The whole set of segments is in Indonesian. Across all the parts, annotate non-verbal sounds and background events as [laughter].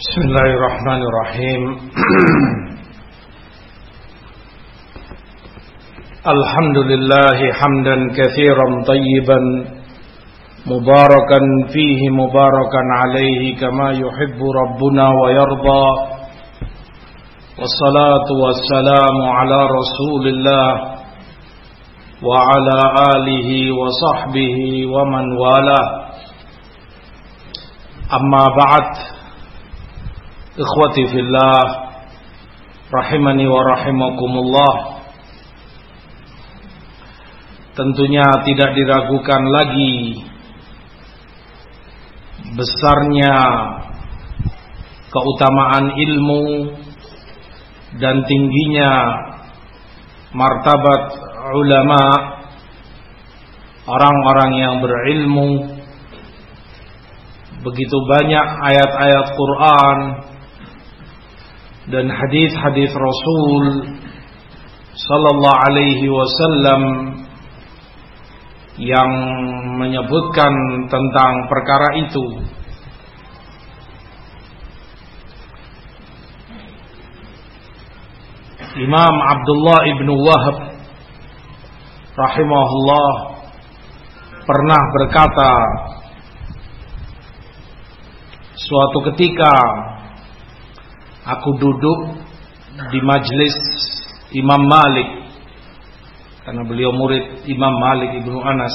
بسم الله الرحمن الرحيم. [clears throat] الحمد لله حمدا كثيرا طيبا مباركا فيه مباركا عليه كما يحب ربنا ويرضى. والصلاة والسلام على رسول الله وعلى آله وصحبه ومن والاه. أما بعد Ikhwati fillah Rahimani wa rahimakumullah. Tentunya tidak diragukan lagi Besarnya Keutamaan ilmu Dan tingginya Martabat ulama Orang-orang yang berilmu. Begitu banyak ayat-ayat Quran dan hadis-hadis Rasul sallallahu alaihi wasallam yang menyebutkan tentang perkara itu. Imam Abdullah ibn Wahab rahimahullah pernah berkata suatu ketika aku duduk di majelis Imam Malik. Karena beliau murid Imam Malik Ibnu Anas.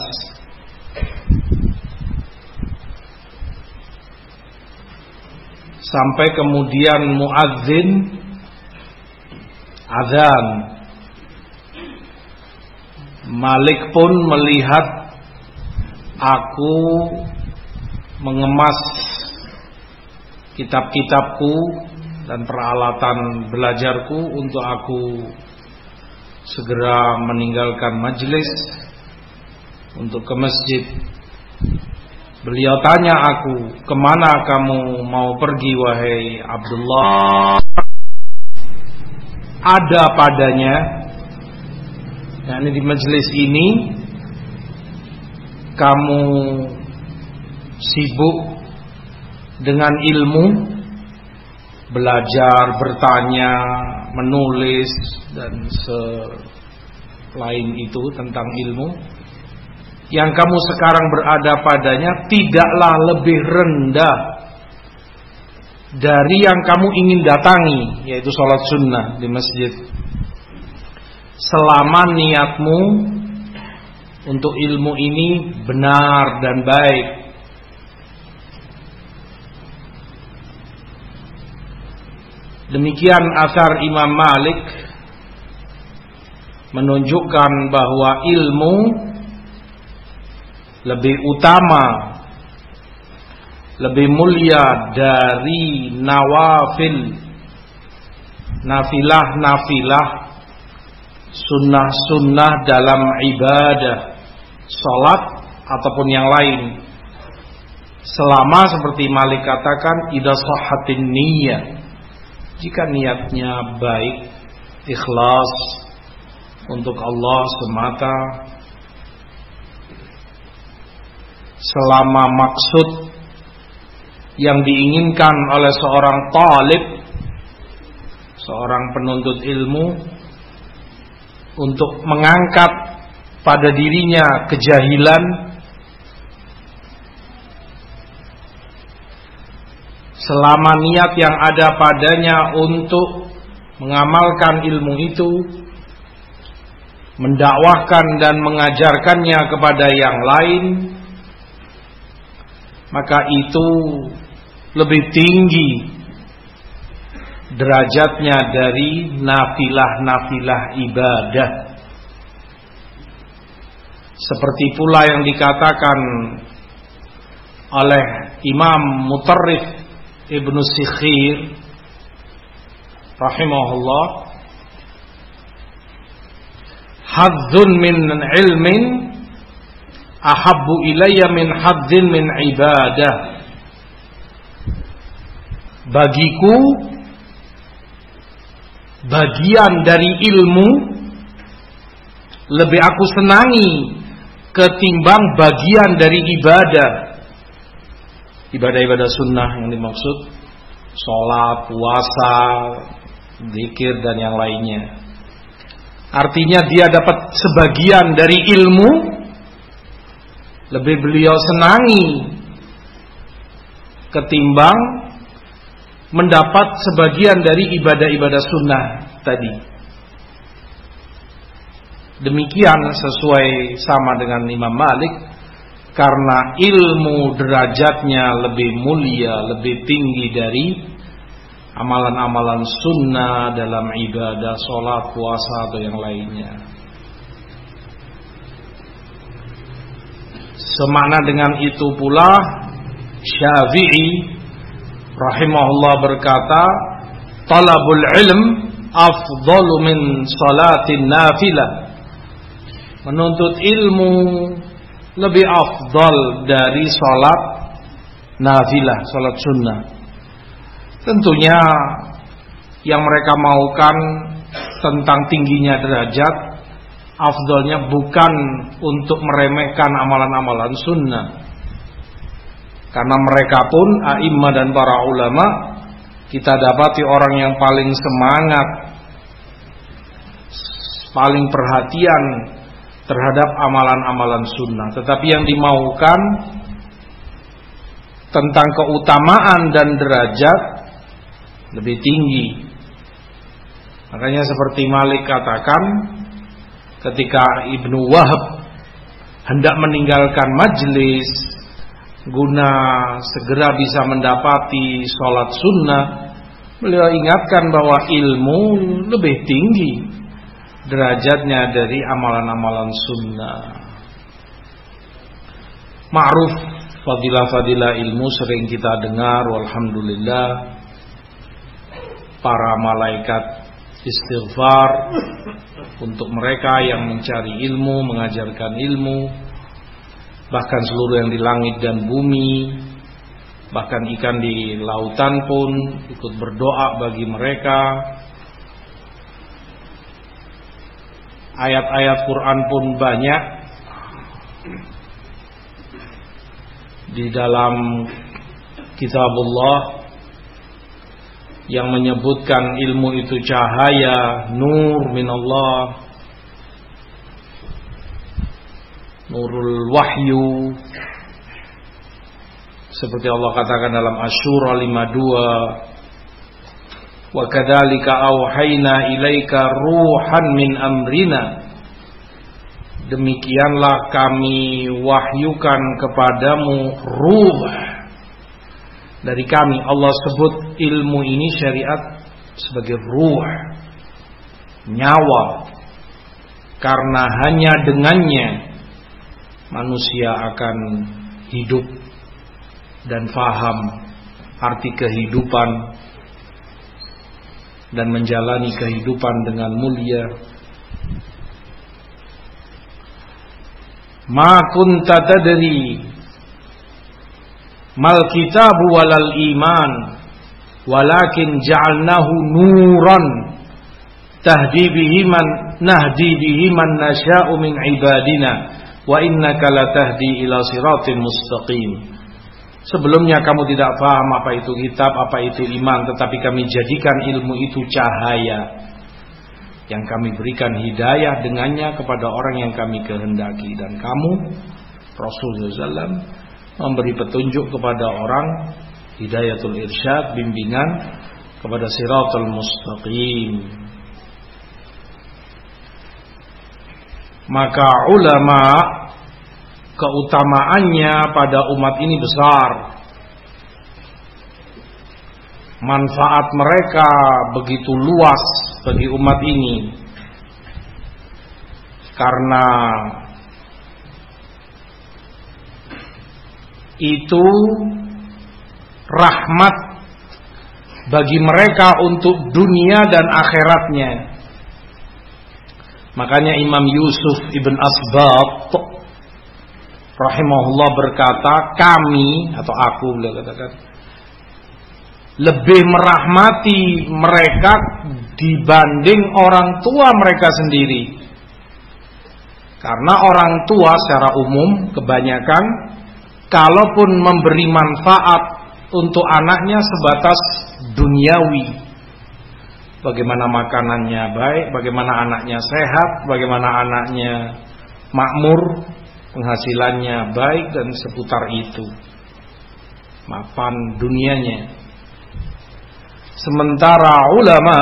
Sampai kemudian muadzin azan. Malik pun melihat aku mengemas kitab-kitabku dan peralatan belajarku untuk aku segera meninggalkan majelis untuk ke masjid. Beliau tanya aku, ke mana kamu mau pergi wahai Abdullah? Ada padanya, yakni di majelis ini kamu sibuk dengan ilmu belajar, bertanya, menulis dan selain itu tentang ilmu. Yang kamu sekarang berada padanya tidaklah lebih rendah dari yang kamu ingin datangi yaitu sholat sunnah di masjid. Selama niatmu untuk ilmu ini benar dan baik Demikian asar Imam Malik menunjukkan bahwa ilmu lebih utama lebih mulia dari nawafil nafilah-nafilah sunnah-sunnah dalam ibadah salat ataupun yang lain. Selama seperti Malik katakan idza sahhatin niyyah jika niatnya baik, ikhlas untuk Allah semata, selama maksud yang diinginkan oleh seorang talib, seorang penuntut ilmu untuk mengangkat pada dirinya kejahilan selama niat yang ada padanya untuk mengamalkan ilmu itu mendakwahkan dan mengajarkannya kepada yang lain maka itu lebih tinggi derajatnya dari nafilah-nafilah ibadah. Seperti pula yang dikatakan oleh Imam Mutarrif Ibnu Sikhir rahimahullah hadzun min ilmin ahabbu ilayya min hadzin min ibadah. Bagiku bagian dari ilmu lebih aku senangi ketimbang bagian dari ibadah ibadah-ibadah sunnah yang dimaksud sholat, puasa, zikir dan yang lainnya. Artinya dia dapat sebagian dari ilmu lebih beliau senangi ketimbang mendapat sebagian dari ibadah-ibadah sunnah tadi. Demikian sesuai sama dengan Imam Malik karena ilmu derajatnya lebih mulia, lebih tinggi dari amalan-amalan sunnah dalam ibadah, sholat, puasa atau yang lainnya. Semana dengan itu pula Syafi'i rahimahullah berkata, "Talabul ilm afdalu min salatin nafilah." Menuntut ilmu lebih afdal dari salat nafilah, salat sunnah. Tentunya yang mereka maukan tentang tingginya derajat afdolnya bukan untuk meremehkan amalan-amalan sunnah karena mereka pun a'immah dan para ulama kita dapati orang yang paling semangat paling perhatian terhadap amalan-amalan sunnah tetapi yang dimaukan tentang keutamaan dan derajat lebih tinggi. Makanya seperti Malik katakan ketika Ibnu Wahab hendak meninggalkan majlis guna segera bisa mendapati sholat sunnah, beliau ingatkan bahwa ilmu lebih tinggi derajatnya dari amalan-amalan sunnah. Ma'ruf fadilah-fadilah ilmu sering kita dengar, walhamdulillah para malaikat istighfar untuk mereka yang mencari ilmu, mengajarkan ilmu, bahkan seluruh yang di langit dan bumi, bahkan ikan di lautan pun ikut berdoa bagi mereka. Ayat-ayat Quran pun banyak di dalam kitabullah yang menyebutkan ilmu itu cahaya, nur minallah, nurul wahyu. Seperti Allah katakan dalam Asyura 52, wa kadzalika auhayna ilaika ruhan min amrina. Demikianlah kami wahyukan kepadamu ruh. Dari kami Allah sebut ilmu ini syariat sebagai ruh. Nyawa. Karena hanya dengannya manusia akan hidup dan faham arti kehidupan dan menjalani kehidupan dengan mulia. Ma kunta tadri mal kitabu walal iman walakin ja'alnahu nuran tahdi bihi man nahdi bihi man nasha'u min ibadina wa innaka latahdi ila siratin mustaqim Sebelumnya kamu tidak paham apa itu kitab, apa itu iman, tetapi kami jadikan ilmu itu cahaya yang kami berikan hidayah dengannya kepada orang yang kami kehendaki. Dan kamu Rasulullah SAW memberi petunjuk kepada orang hidayatul irsyad bimbingan kepada siratul mustaqim. Maka ulama keutamaannya pada umat ini besar manfaat mereka begitu luas bagi umat ini karena itu rahmat bagi mereka untuk dunia dan akhiratnya. Makanya Imam Yusuf ibn Asbab rahimahullah berkata, kami atau aku beliau katakan lebih merahmati mereka dibanding orang tua mereka sendiri. Karena orang tua secara umum kebanyakan kalaupun memberi manfaat untuk anaknya sebatas duniawi. Bagaimana makanannya baik, bagaimana anaknya sehat, bagaimana anaknya makmur, penghasilannya baik dan seputar itu. Mapan dunianya. Sementara ulama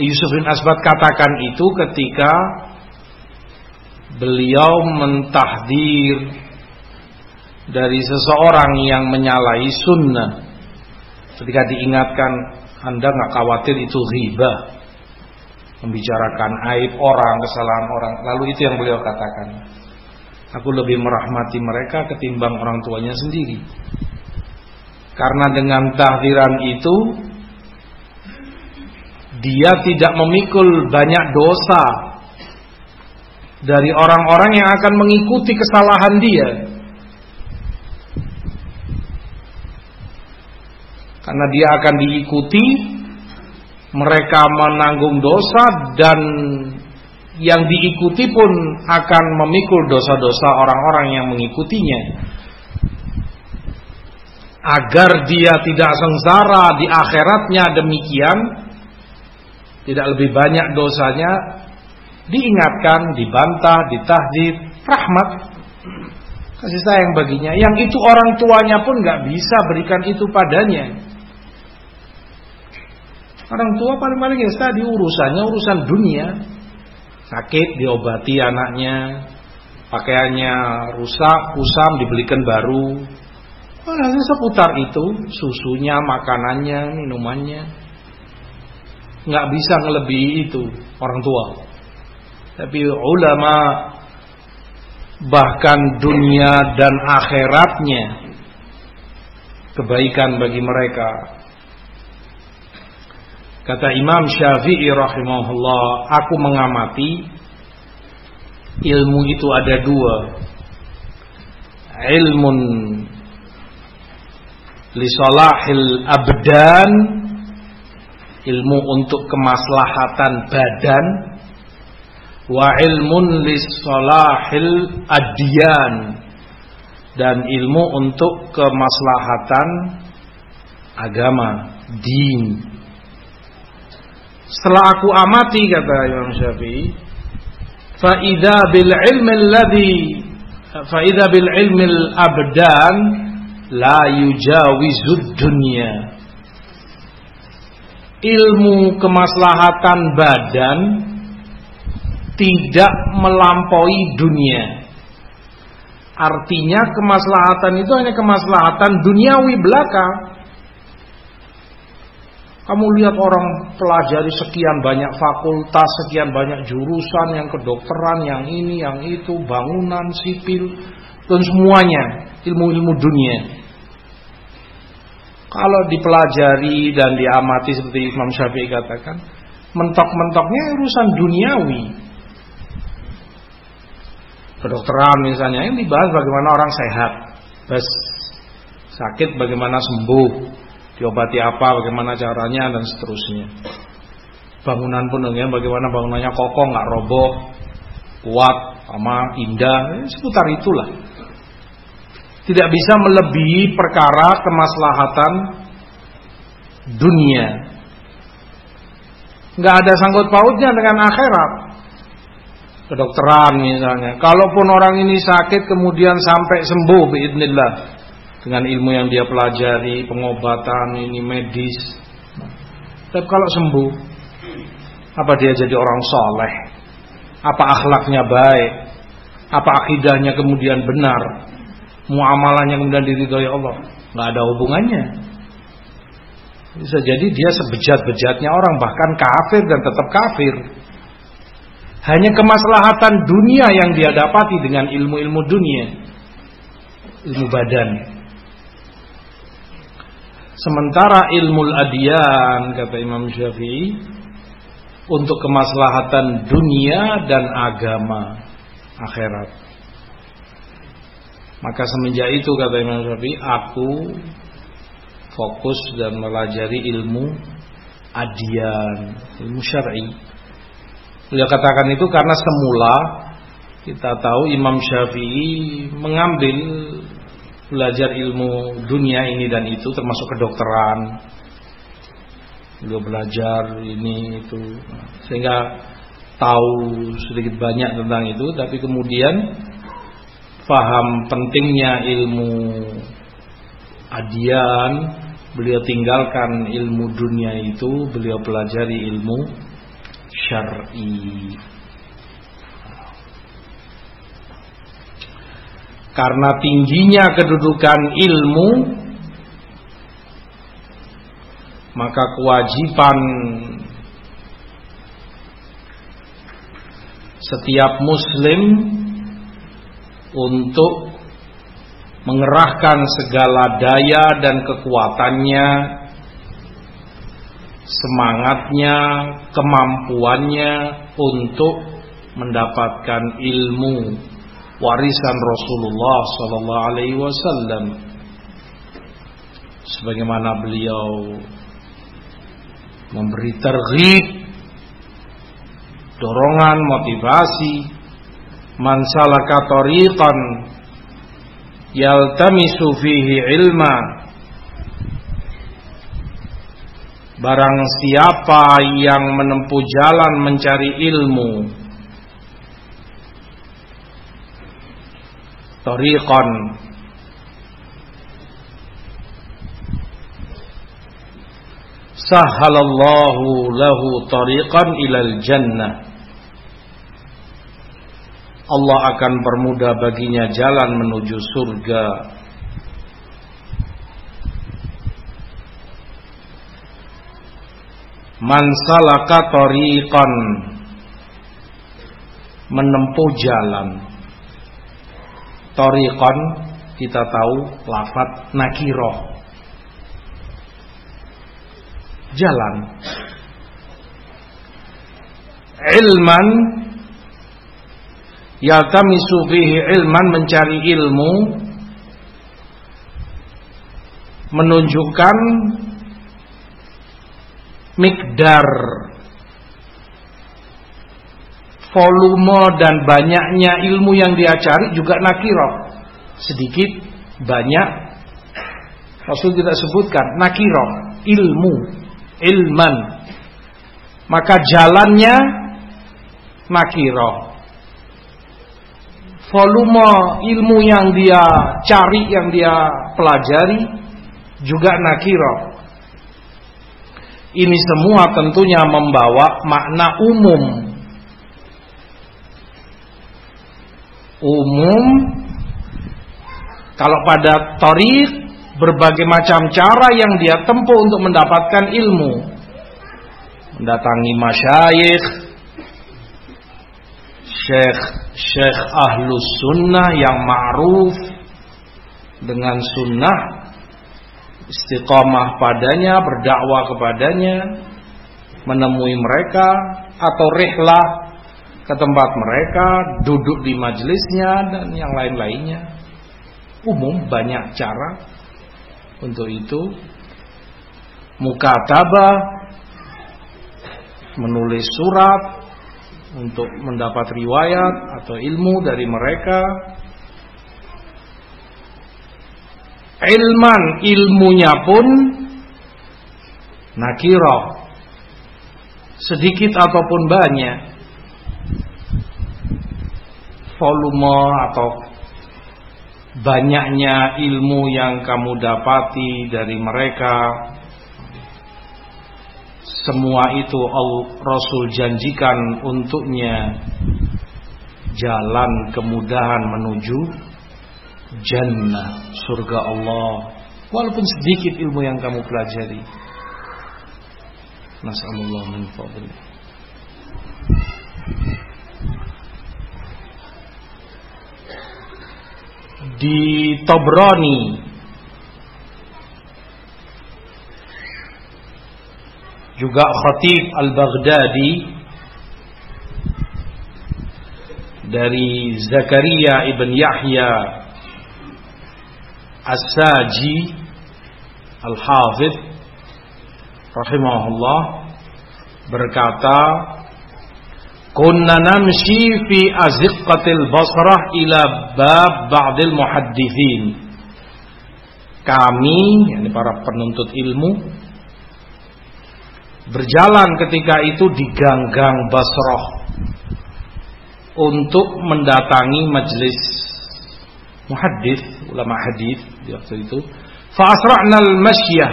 Yusuf bin Asbat katakan itu ketika beliau mentahdir dari seseorang yang menyalahi sunnah ketika diingatkan anda nggak khawatir itu riba membicarakan aib orang kesalahan orang. Lalu itu yang beliau katakan aku lebih merahmati mereka ketimbang orang tuanya sendiri. Karena dengan tahdiran itu dia tidak memikul banyak dosa dari orang-orang yang akan mengikuti kesalahan dia. Karena dia akan diikuti mereka menanggung dosa dan yang diikuti pun akan memikul dosa-dosa orang-orang yang mengikutinya. Agar dia tidak sengsara di akhiratnya demikian tidak lebih banyak dosanya diingatkan, dibantah, ditahdid, rahmat kasih sayang baginya. Yang itu orang tuanya pun nggak bisa berikan itu padanya Orang tua paling-paling ya tadi urusannya urusan dunia. Sakit diobati anaknya, pakaiannya rusak, kusam dibelikan baru. Oh, seputar itu, susunya, makanannya, minumannya. Nggak bisa ngelebihi itu orang tua. Tapi ulama bahkan dunia dan akhiratnya kebaikan bagi mereka Kata Imam Syafi'i rahimahullah, aku mengamati ilmu itu ada dua. Ilmun li salahil abdan, ilmu untuk kemaslahatan badan, wa ilmun li salahil adyan dan ilmu untuk kemaslahatan agama, din. Setelah aku amati kata Imam Syafi'i, fa idza bil ilmi alladhi fa idza bil ilmi al abdan la yujawizud dunya. Ilmu kemaslahatan badan tidak melampaui dunia. Artinya kemaslahatan itu hanya kemaslahatan duniawi belaka. Kamu lihat orang pelajari sekian banyak fakultas, sekian banyak jurusan yang kedokteran, yang ini, yang itu, bangunan, sipil, dan semuanya ilmu-ilmu dunia. Kalau dipelajari dan diamati seperti Imam Syafi'i katakan, mentok-mentoknya urusan duniawi. Kedokteran misalnya yang dibahas bagaimana orang sehat, bes sakit bagaimana sembuh, diobati apa, bagaimana caranya dan seterusnya. Bangunan pun dengan bagaimana bangunannya kokoh, nggak roboh, kuat, sama indah, eh, seputar itulah. Tidak bisa melebihi perkara kemaslahatan dunia. Nggak ada sangkut pautnya dengan akhirat. Kedokteran misalnya. Kalaupun orang ini sakit kemudian sampai sembuh biidnillah dengan ilmu yang dia pelajari, pengobatan ini medis. Tapi kalau sembuh, apa dia jadi orang soleh? Apa akhlaknya baik? Apa akidahnya kemudian benar? Muamalahnya kemudian diridhoi Allah? Nggak ada hubungannya. Bisa jadi dia sebejat-bejatnya orang bahkan kafir dan tetap kafir. Hanya kemaslahatan dunia yang dia dapati dengan ilmu-ilmu dunia. Ilmu badan. Sementara ilmu adian kata Imam Syafi'i untuk kemaslahatan dunia dan agama akhirat. Maka semenjak itu kata Imam Syafi'i aku fokus dan melajari ilmu adian, ilmu syar'i. Beliau katakan itu karena semula kita tahu Imam Syafi'i mengambil belajar ilmu dunia ini dan itu termasuk kedokteran. Beliau belajar ini itu. Sehingga tahu sedikit banyak tentang itu tapi kemudian paham pentingnya ilmu adian. Beliau tinggalkan ilmu dunia itu beliau pelajari ilmu syar'i karena tingginya kedudukan ilmu maka kewajiban setiap muslim untuk mengerahkan segala daya dan kekuatannya, semangatnya, kemampuannya untuk mendapatkan ilmu warisan Rasulullah sallallahu alaihi wasallam. Sebagaimana beliau memberi terghib dorongan motivasi man salaka tariqan yaltamisu fihi ilma. Barang siapa yang menempuh jalan mencari ilmu Tariqan Sahalallahu lahu tariqan ilal jannah Allah akan permudah baginya jalan menuju surga. Man salaka tariqan menempuh jalan. Tariqan kita tahu lafat nakiroh. Jalan. Ilman yaltamisu fihi ilman mencari ilmu menunjukkan mikdar volume dan banyaknya ilmu yang dia cari juga nakirah sedikit banyak. Rasul tidak sebutkan nakirah ilmu ilman. Maka jalannya nakirah volume ilmu yang dia cari, yang dia pelajari juga nakiro. Ini semua tentunya membawa makna umum. Umum kalau pada tarik berbagai macam cara yang dia tempuh untuk mendapatkan ilmu. Mendatangi masyayikh, syekh Syekh Ahlus Sunnah yang ma'ruf dengan sunnah istiqamah padanya, berdakwah kepadanya, menemui mereka atau rihlah ke tempat mereka, duduk di majelisnya dan yang lain-lainnya. Umum banyak cara untuk itu. Mukatabah menulis surat untuk mendapat riwayat atau ilmu dari mereka. Ilman ilmunya pun nakirah sedikit ataupun banyak volume atau banyaknya ilmu yang kamu dapati dari mereka semua itu Rasul janjikan untuknya jalan kemudahan menuju jannah surga Allah. Walaupun sedikit ilmu yang kamu pelajari. Nasallallahu min fadli di Tobroni. Juga Khatib Al-Baghdadi dari Zakaria ibn Yahya As-Saji Al-Hafidh rahimahullah berkata kunna namshi fi azqatil basrah ila bab ba'dil muhaddithin. Kami yakni para penuntut ilmu berjalan ketika itu di ganggang Basrah untuk mendatangi majelis muhaddis ulama hadis di waktu itu. Fa asra'na al-masyah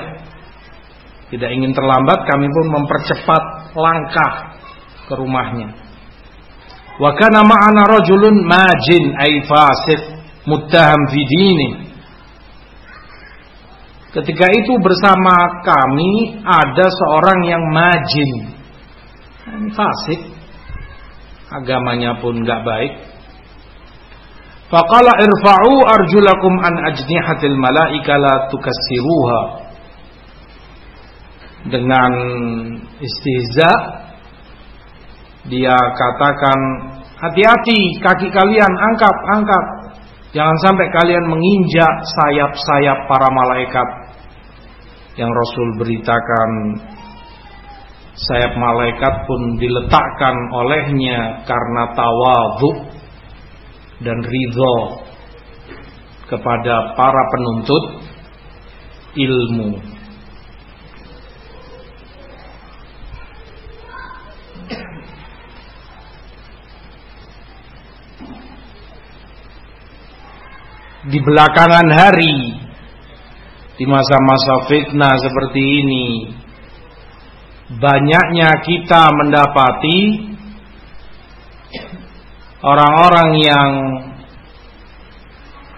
tidak ingin terlambat kami pun mempercepat langkah ke rumahnya wa kana ma'ana rajulun majin ay fasid muttaham fi dini Ketika itu bersama kami ada seorang yang majin. Ini fasik. Agamanya pun nggak baik. Faqala irfa'u arjulakum an ajnihatil malaika la tukassiruha. Dengan istihza dia katakan hati-hati kaki kalian angkat angkat jangan sampai kalian menginjak sayap-sayap para malaikat yang Rasul beritakan sayap malaikat pun diletakkan olehnya karena tawadhu dan ridho kepada para penuntut ilmu. Di belakangan hari di masa-masa fitnah seperti ini banyaknya kita mendapati orang-orang yang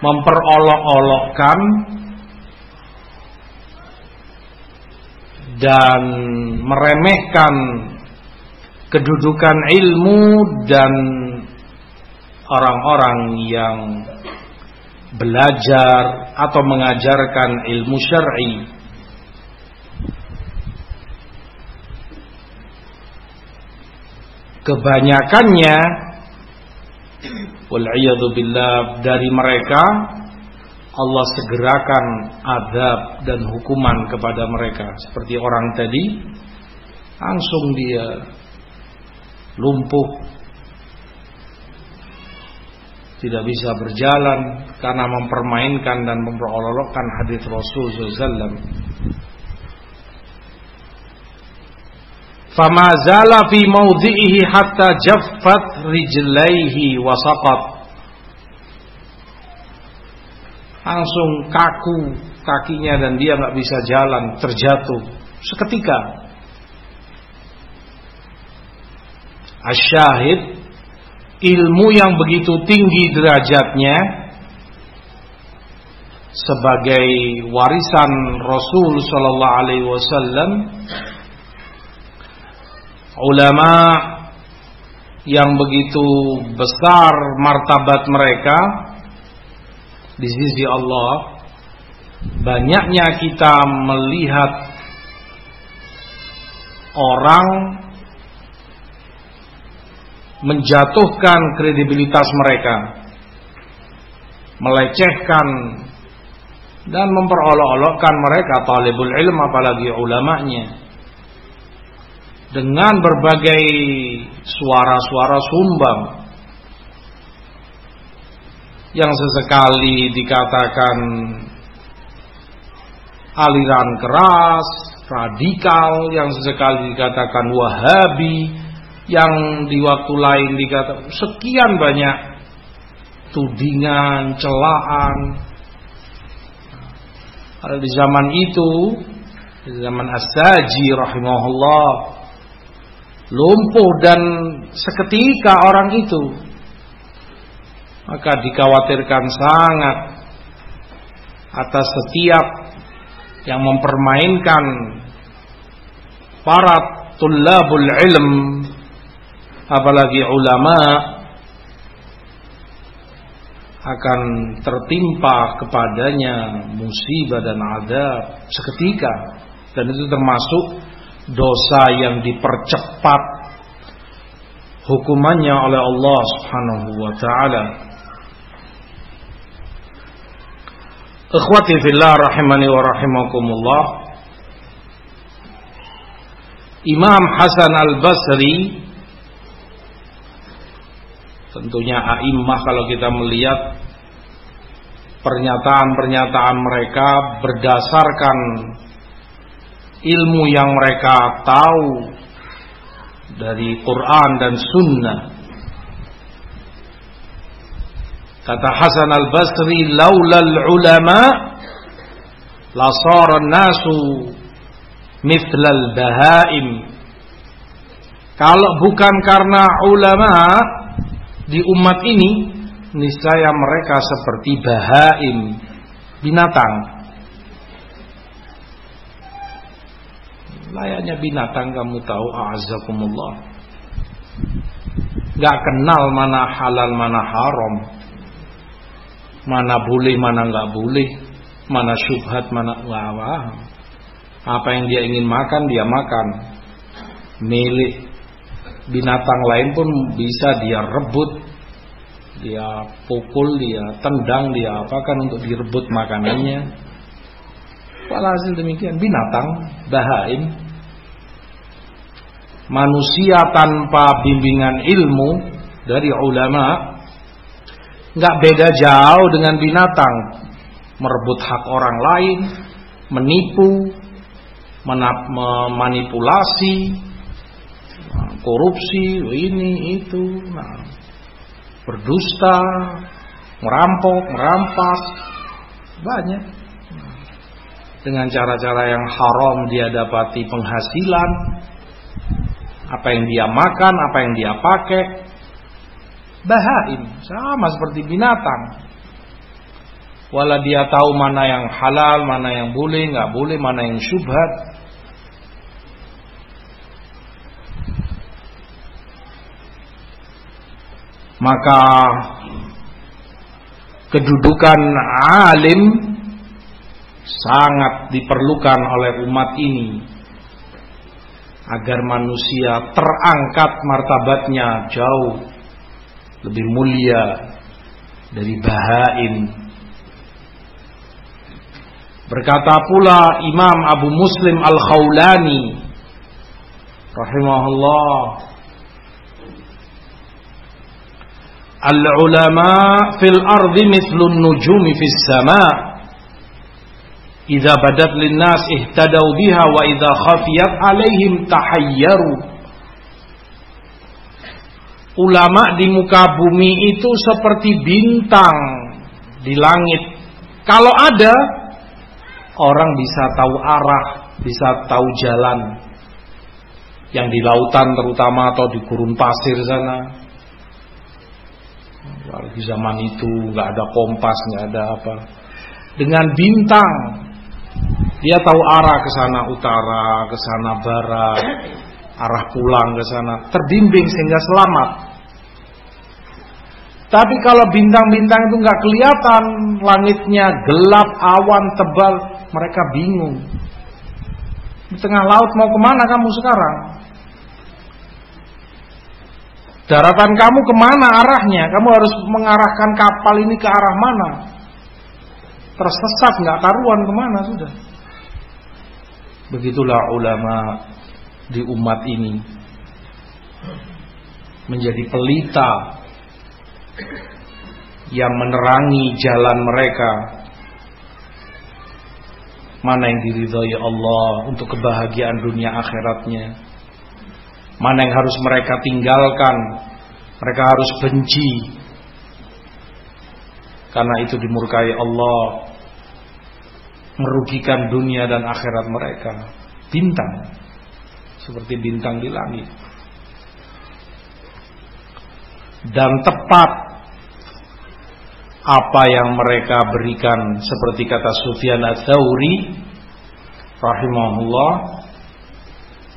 memperolok-olokkan dan meremehkan kedudukan ilmu dan orang-orang yang belajar atau mengajarkan ilmu syar'i. Kebanyakannya billah dari mereka Allah segerakan adab dan hukuman kepada mereka seperti orang tadi langsung dia lumpuh tidak bisa berjalan karena mempermainkan dan memperolokkan hadis Rasul SAW. Fama zala fi mawdi'ihi hatta jaffat rijlaihi wa saqat. Langsung kaku kakinya dan dia nggak bisa jalan, terjatuh seketika. Asyahid ilmu yang begitu tinggi derajatnya sebagai warisan Rasul sallallahu alaihi wasallam ulama yang begitu besar martabat mereka di sisi Allah banyaknya kita melihat orang menjatuhkan kredibilitas mereka, melecehkan dan memperolok-olokkan mereka talibul ilm apalagi ulamanya dengan berbagai suara-suara sumbang yang sesekali dikatakan aliran keras, radikal, yang sesekali dikatakan wahabi, yang di waktu lain dikatakan sekian banyak tudingan, celaan. Kalau di zaman itu, di zaman As-Saji rahimahullah, lumpuh dan seketika orang itu maka dikhawatirkan sangat atas setiap yang mempermainkan para tulabul ilm apalagi ulama akan tertimpa kepadanya musibah dan adab seketika dan itu termasuk dosa yang dipercepat hukumannya oleh Allah Subhanahu wa taala. Ikhwati fillah rahimani wa rahimakumullah. Imam Hasan Al-Basri Tentunya a'immah kalau kita melihat pernyataan-pernyataan mereka berdasarkan ilmu yang mereka tahu dari Quran dan Sunnah. Kata Hasan al-Basri, laulal ulama lasara nasu mithlal bahaim. Kalau bukan karena ulama di umat ini, niscaya mereka seperti bahaim, binatang. Layaknya binatang kamu tahu, a'azakumullah. Gak kenal mana halal, mana haram. Mana boleh, mana gak boleh. Mana syubhat, mana wah, Apa yang dia ingin makan, dia makan. Milik binatang lain pun bisa dia rebut, dia pukul, dia tendang, dia apakan untuk direbut makanannya. Walhasil demikian binatang, bahain. Manusia tanpa bimbingan ilmu dari ulama nggak beda jauh dengan binatang, merebut hak orang lain, menipu, memanipulasi, korupsi, ini itu, nah, berdusta, merampok, merampas, banyak. Dengan cara-cara yang haram dia dapati penghasilan, apa yang dia makan, apa yang dia pakai, bahain, sama seperti binatang. Walau dia tahu mana yang halal, mana yang boleh, nggak boleh, mana yang syubhat, maka kedudukan alim sangat diperlukan oleh umat ini agar manusia terangkat martabatnya jauh lebih mulia dari bahain berkata pula Imam Abu Muslim Al-Khawlani rahimahullah Al-ulama fil ardi mislun nujumi fis sama. Idza badat linnas ihtadaw biha wa idza khafiyat alaihim tahayyaru. Ulama di muka bumi itu seperti bintang di langit. Kalau ada orang bisa tahu arah, bisa tahu jalan. Yang di lautan terutama atau di gurun pasir sana di zaman itu nggak ada kompas, nggak ada apa. Dengan bintang, dia tahu arah ke sana utara, ke sana barat, arah pulang ke sana, terbimbing sehingga selamat. Tapi kalau bintang-bintang itu nggak kelihatan, langitnya gelap, awan tebal, mereka bingung. Di tengah laut mau ke mana kamu sekarang? Daratan kamu ke mana arahnya? Kamu harus mengarahkan kapal ini ke arah mana? Tersesat nggak karuan ke mana sudah. Begitulah ulama di umat ini menjadi pelita yang menerangi jalan mereka mana yang diridhoi Allah untuk kebahagiaan dunia akhiratnya Mana yang harus mereka tinggalkan? Mereka harus benci. Karena itu dimurkai Allah. Merugikan dunia dan akhirat mereka. Bintang. Seperti bintang di langit. Dan tepat Apa yang mereka berikan. Seperti kata Sufyan Ats-Tsauri rahimahullah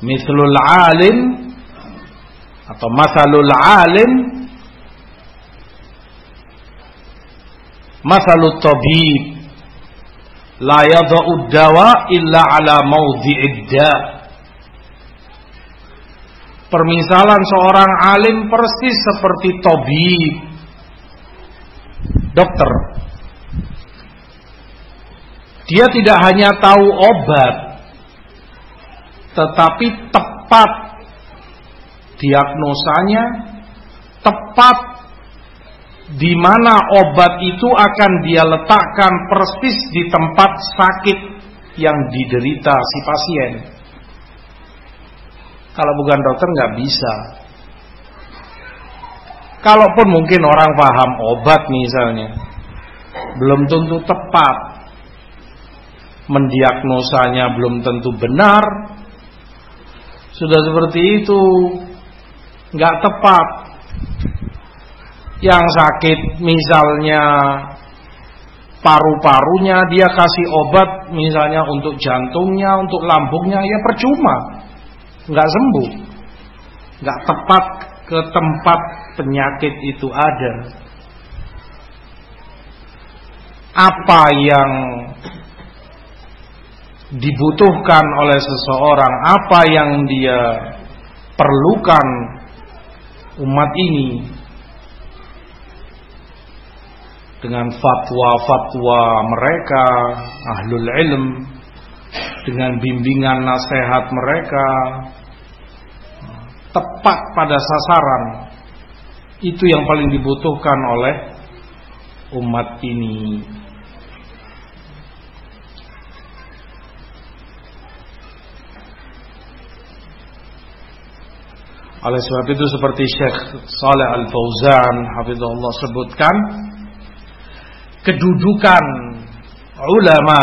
mithlul alim atau masalul alim masalut tabib. La yadau dawa illa ala mawdhi'id da. Permisalan seorang alim persis seperti tabib. Dokter dia tidak hanya tahu obat tetapi tepat diagnosanya tepat di mana obat itu akan dia letakkan persis di tempat sakit yang diderita si pasien. Kalau bukan dokter nggak bisa. Kalaupun mungkin orang paham obat misalnya, belum tentu tepat. Mendiagnosanya belum tentu benar. Sudah seperti itu, nggak tepat yang sakit misalnya paru-parunya dia kasih obat misalnya untuk jantungnya, untuk lambungnya ya percuma. nggak sembuh. nggak tepat ke tempat penyakit itu ada. Apa yang dibutuhkan oleh seseorang, apa yang dia perlukan umat ini dengan fatwa-fatwa mereka ahlul ilm dengan bimbingan nasihat mereka tepat pada sasaran. Itu yang paling dibutuhkan oleh umat ini Oleh sebab itu seperti Syekh Saleh Al-Fauzan Hafizullah sebutkan kedudukan ulama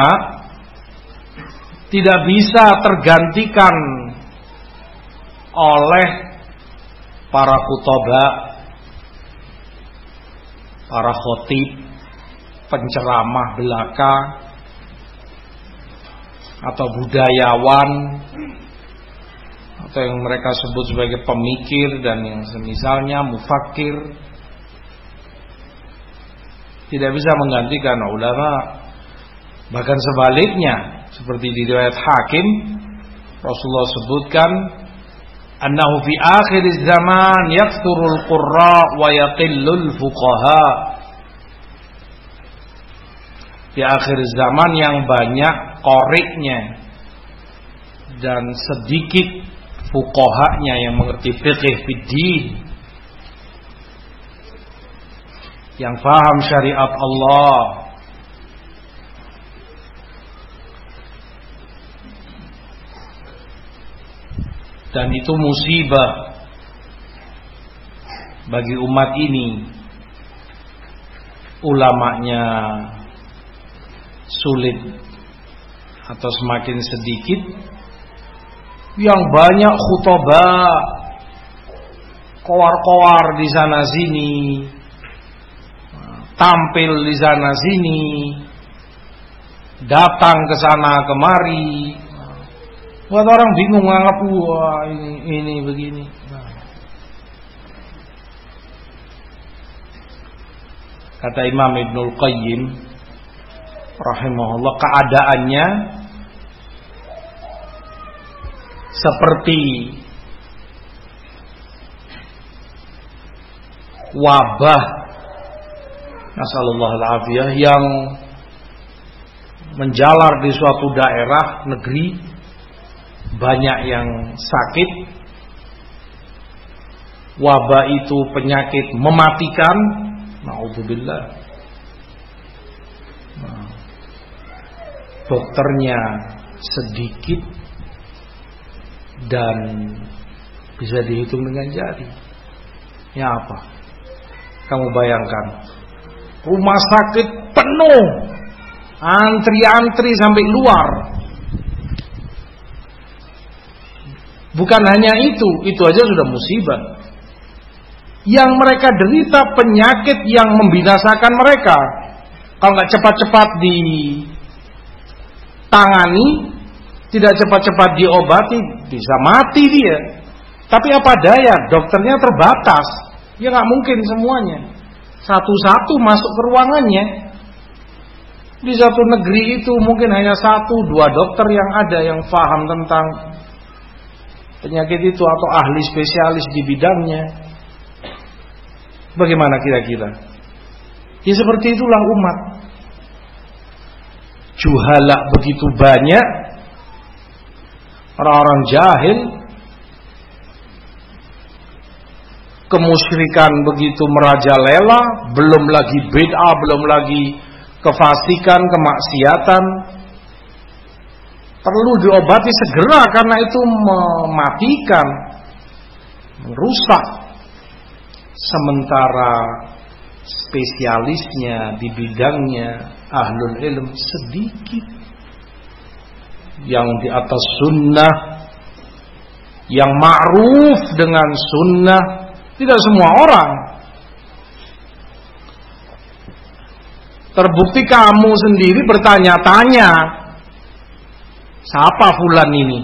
tidak bisa tergantikan oleh para kutoba, para khotib, penceramah belaka, atau budayawan, atau yang mereka sebut sebagai pemikir dan yang semisalnya mufakir tidak bisa menggantikan ulama. Bahkan sebaliknya, seperti di riwayat Hakim, Rasulullah sebutkan annahu fi akhir zaman yakthurul qurra wa yaqillul fuqaha. Di akhir zaman yang banyak koriknya dan sedikit fuqahanya yang mengerti fikih fiddin. Yang faham syariat Allah. Dan itu musibah bagi umat ini. Ulamanya sulit atau semakin sedikit yang banyak khutbah kowar-kowar di sana sini tampil di sana sini, datang ke sana kemari. Buat orang bingung nganggap wah ini ini begini. Kata Imam Ibnul Qayyim rahimahullah keadaannya seperti wabah Nasallallahu alafiyah yang menjalar di suatu daerah negeri banyak yang sakit. Wabah itu penyakit mematikan. Naudzubillah. Nah, dokternya sedikit dan bisa dihitung dengan jari ya apa kamu bayangkan Rumah sakit penuh. Antri-antri sampai luar. Bukan hanya itu, itu aja sudah musibah. Yang mereka derita penyakit yang membinasakan mereka. Kalau nggak cepat-cepat ditangani, tidak cepat-cepat diobati, bisa mati dia. Tapi apa daya, dokternya terbatas. Ya nggak mungkin semuanya satu-satu masuk ke ruangannya. Di satu negeri itu mungkin hanya satu dua dokter yang ada yang faham tentang penyakit itu atau ahli spesialis di bidangnya. Bagaimana kira-kira? Ya seperti itulah umat. Juhala begitu banyak orang-orang jahil kemusyrikan begitu merajalela, belum lagi bid'ah, belum lagi kefasikan, kemaksiatan. Perlu diobati segera karena itu mematikan, merusak. Sementara spesialisnya di bidangnya ahlul ilm sedikit yang di atas sunnah yang ma'ruf dengan sunnah tidak semua orang. Terbukti kamu sendiri bertanya-tanya siapa fulan ini?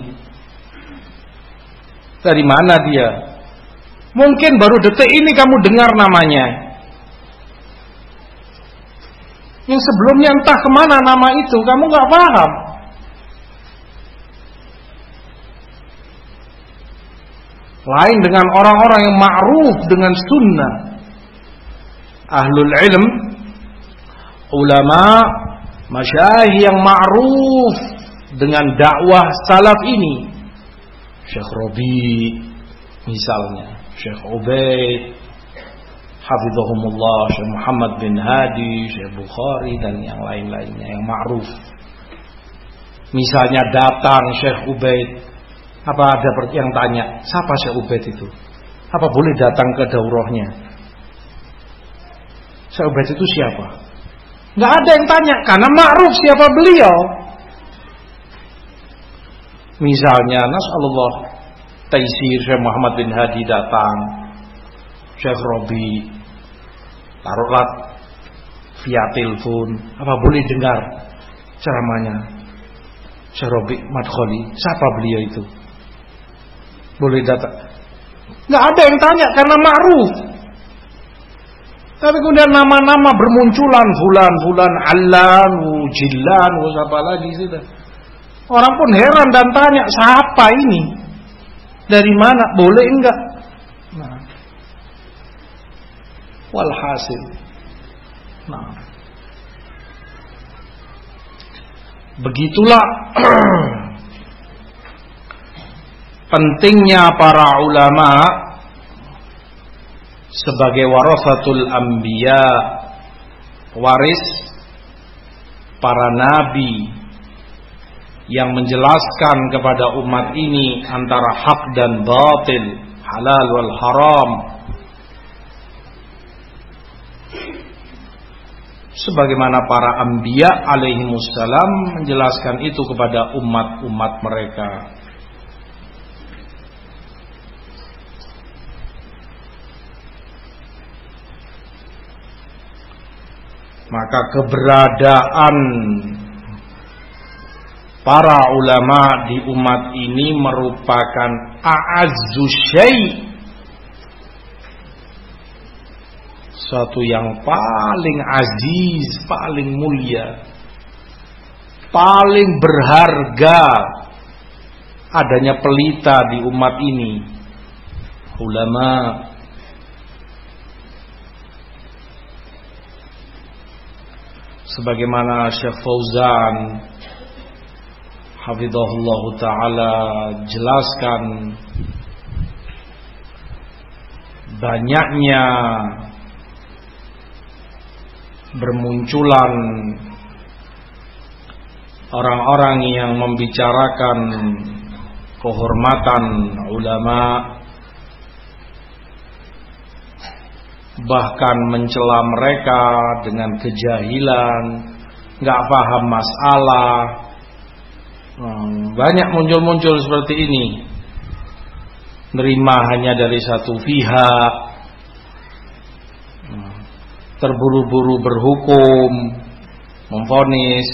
Dari mana dia? Mungkin baru detik ini kamu dengar namanya. Yang sebelumnya entah ke mana nama itu, kamu nggak paham. Lain dengan orang-orang yang ma'ruf dengan sunnah. Ahlul ilm, ulama, masyayikh yang ma'ruf dengan dakwah salaf ini. Syekh Robi misalnya, Syekh Ubaid, Hafizahumullah Syekh Muhammad bin Hadi, Syekh Bukhari dan yang lain-lainnya yang ma'ruf. Misalnya datang Syekh Ubaid, apa ada yang tanya, siapa Syekh Ubaid itu? Apa boleh datang ke daurahnya? Syekh Ubaid itu siapa? Gak ada yang tanya karena ma'ruf siapa beliau. Misalnya Nasallallahu Taisir Syekh Muhammad bin Hadi datang Syekh Robi taruhlah via telepon apa boleh dengar ceramahnya Syarabi Madkholi siapa beliau itu boleh datang. Nggak ada yang tanya karena ma'ruf. Tapi kemudian nama-nama bermunculan fulan fulan alan jillan siapa lagi sudah orang pun heran dan tanya siapa ini? Dari mana? Boleh enggak nah. Walhasil. Nah. Begitulah [clears throat] pentingnya para ulama sebagai warasatul anbiya waris para nabi yang menjelaskan kepada umat ini antara hak dan batil, halal wal haram, sebagaimana para anbiya alaihi menjelaskan itu kepada umat-umat mereka. Maka keberadaan para ulama di umat ini merupakan a'azzu syai' suatu yang paling aziz, paling mulia, paling berharga adanya pelita di umat ini. Ulama sebagaimana Syekh Fauzan hafizahullah taala jelaskan banyaknya bermunculan orang-orang yang membicarakan kehormatan ulama bahkan mencela mereka dengan kejahilan nggak paham masalah. Hmm, banyak muncul-muncul seperti ini. Nerima hanya dari satu pihak. Terburu-buru berhukum, memfonis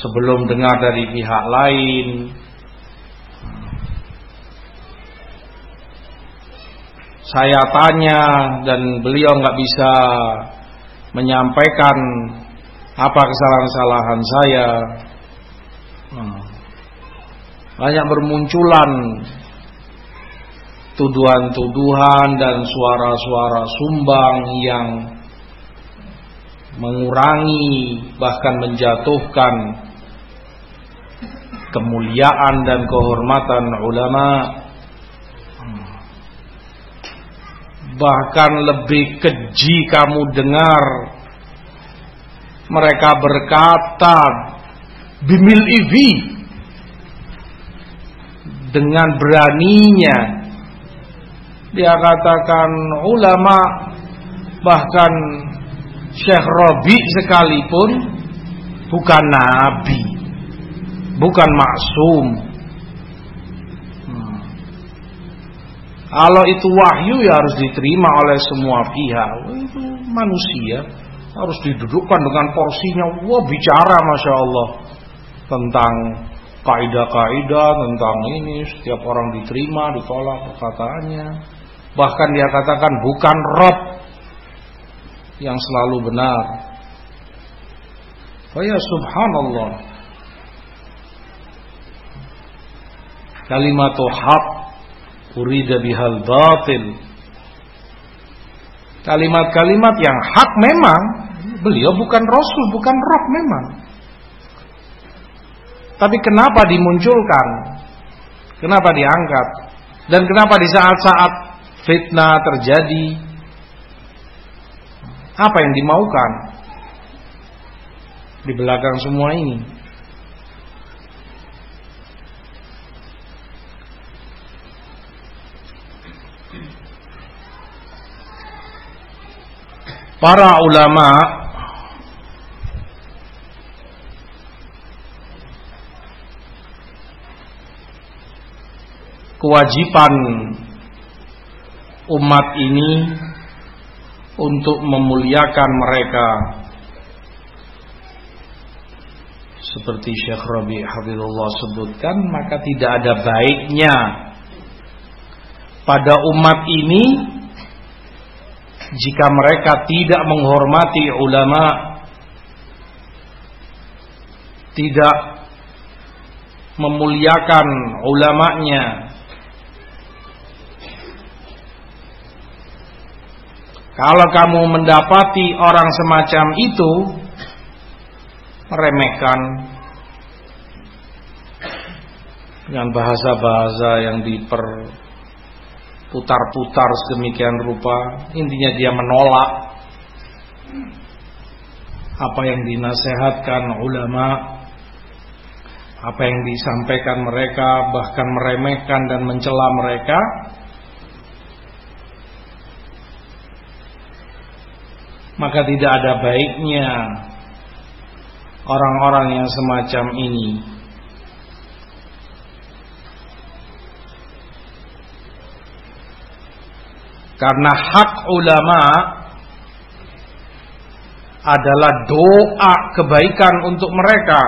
sebelum dengar dari pihak lain. Saya tanya dan beliau nggak bisa menyampaikan apa kesalahan-kesalahan saya. Banyak bermunculan tuduhan-tuduhan dan suara-suara sumbang yang mengurangi bahkan menjatuhkan kemuliaan dan kehormatan ulama Bahkan lebih keji kamu dengar. Mereka berkata bimil ivi dengan beraninya. Dia katakan ulama bahkan Syekh Robi sekalipun bukan nabi bukan maksum hmm. Kalau itu wahyu ya harus diterima oleh semua pihak. Itu manusia harus didudukkan dengan porsinya. Wah bicara masya Allah tentang kaidah-kaidah tentang ini. Setiap orang diterima ditolak perkataannya. Bahkan dia katakan bukan Rob yang selalu benar. Oh ya subhanallah. Kalimatu haq urida bihal batil kalimat-kalimat yang hak memang beliau bukan rasul bukan roh memang. Tapi kenapa dimunculkan? Kenapa diangkat? Dan kenapa di saat-saat fitnah terjadi? Apa yang dimaukan? Di belakang semua ini para ulama kewajiban umat ini untuk memuliakan mereka. Seperti Syekh Rabi Habibullah sebutkan maka tidak ada baiknya pada umat ini jika mereka tidak menghormati ulama tidak memuliakan ulamanya kalau kamu mendapati orang semacam itu meremehkan dengan bahasa-bahasa yang diper putar-putar sedemikian rupa. Intinya dia menolak apa yang dinasehatkan ulama apa yang disampaikan mereka bahkan meremehkan dan mencela mereka. Maka tidak ada baiknya orang-orang yang semacam ini Karena hak ulama adalah doa kebaikan untuk mereka.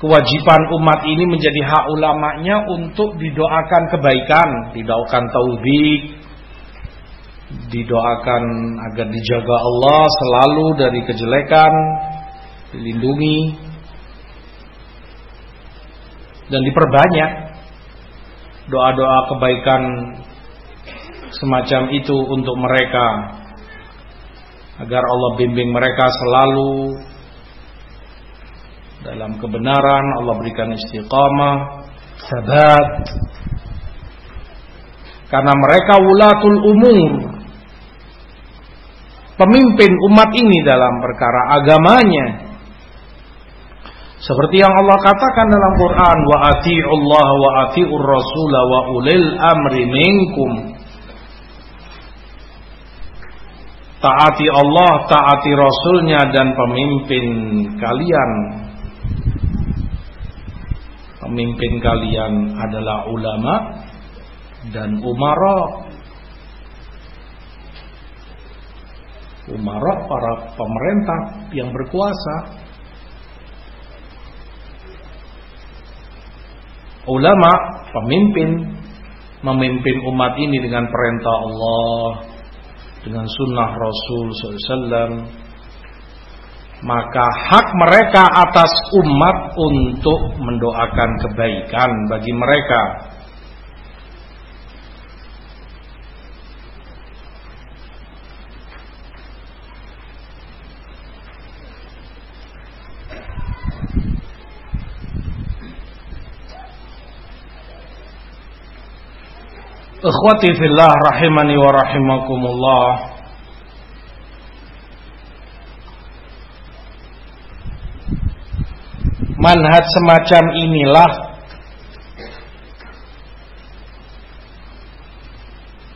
Kewajiban umat ini menjadi hak ulamanya untuk didoakan kebaikan, didoakan taubik, didoakan agar dijaga Allah selalu dari kejelekan, dilindungi dan diperbanyak doa-doa kebaikan semacam itu untuk mereka. Agar Allah bimbing mereka selalu dalam kebenaran Allah berikan istiqamah sabat karena mereka wulatul umur. Pemimpin umat ini dalam perkara agamanya seperti yang Allah katakan dalam Quran, wa Allah wa atiur rasul wa ulil amri minkum. Taati Allah, taati Rasulnya dan pemimpin kalian. Pemimpin kalian adalah ulama dan umara. Umara para pemerintah yang berkuasa ulama, pemimpin memimpin umat ini dengan perintah Allah, dengan sunnah Rasul SAW, maka hak mereka atas umat untuk mendoakan kebaikan bagi mereka Ikhwati fillah rahimani wa rahimakumullah. Manhaj semacam inilah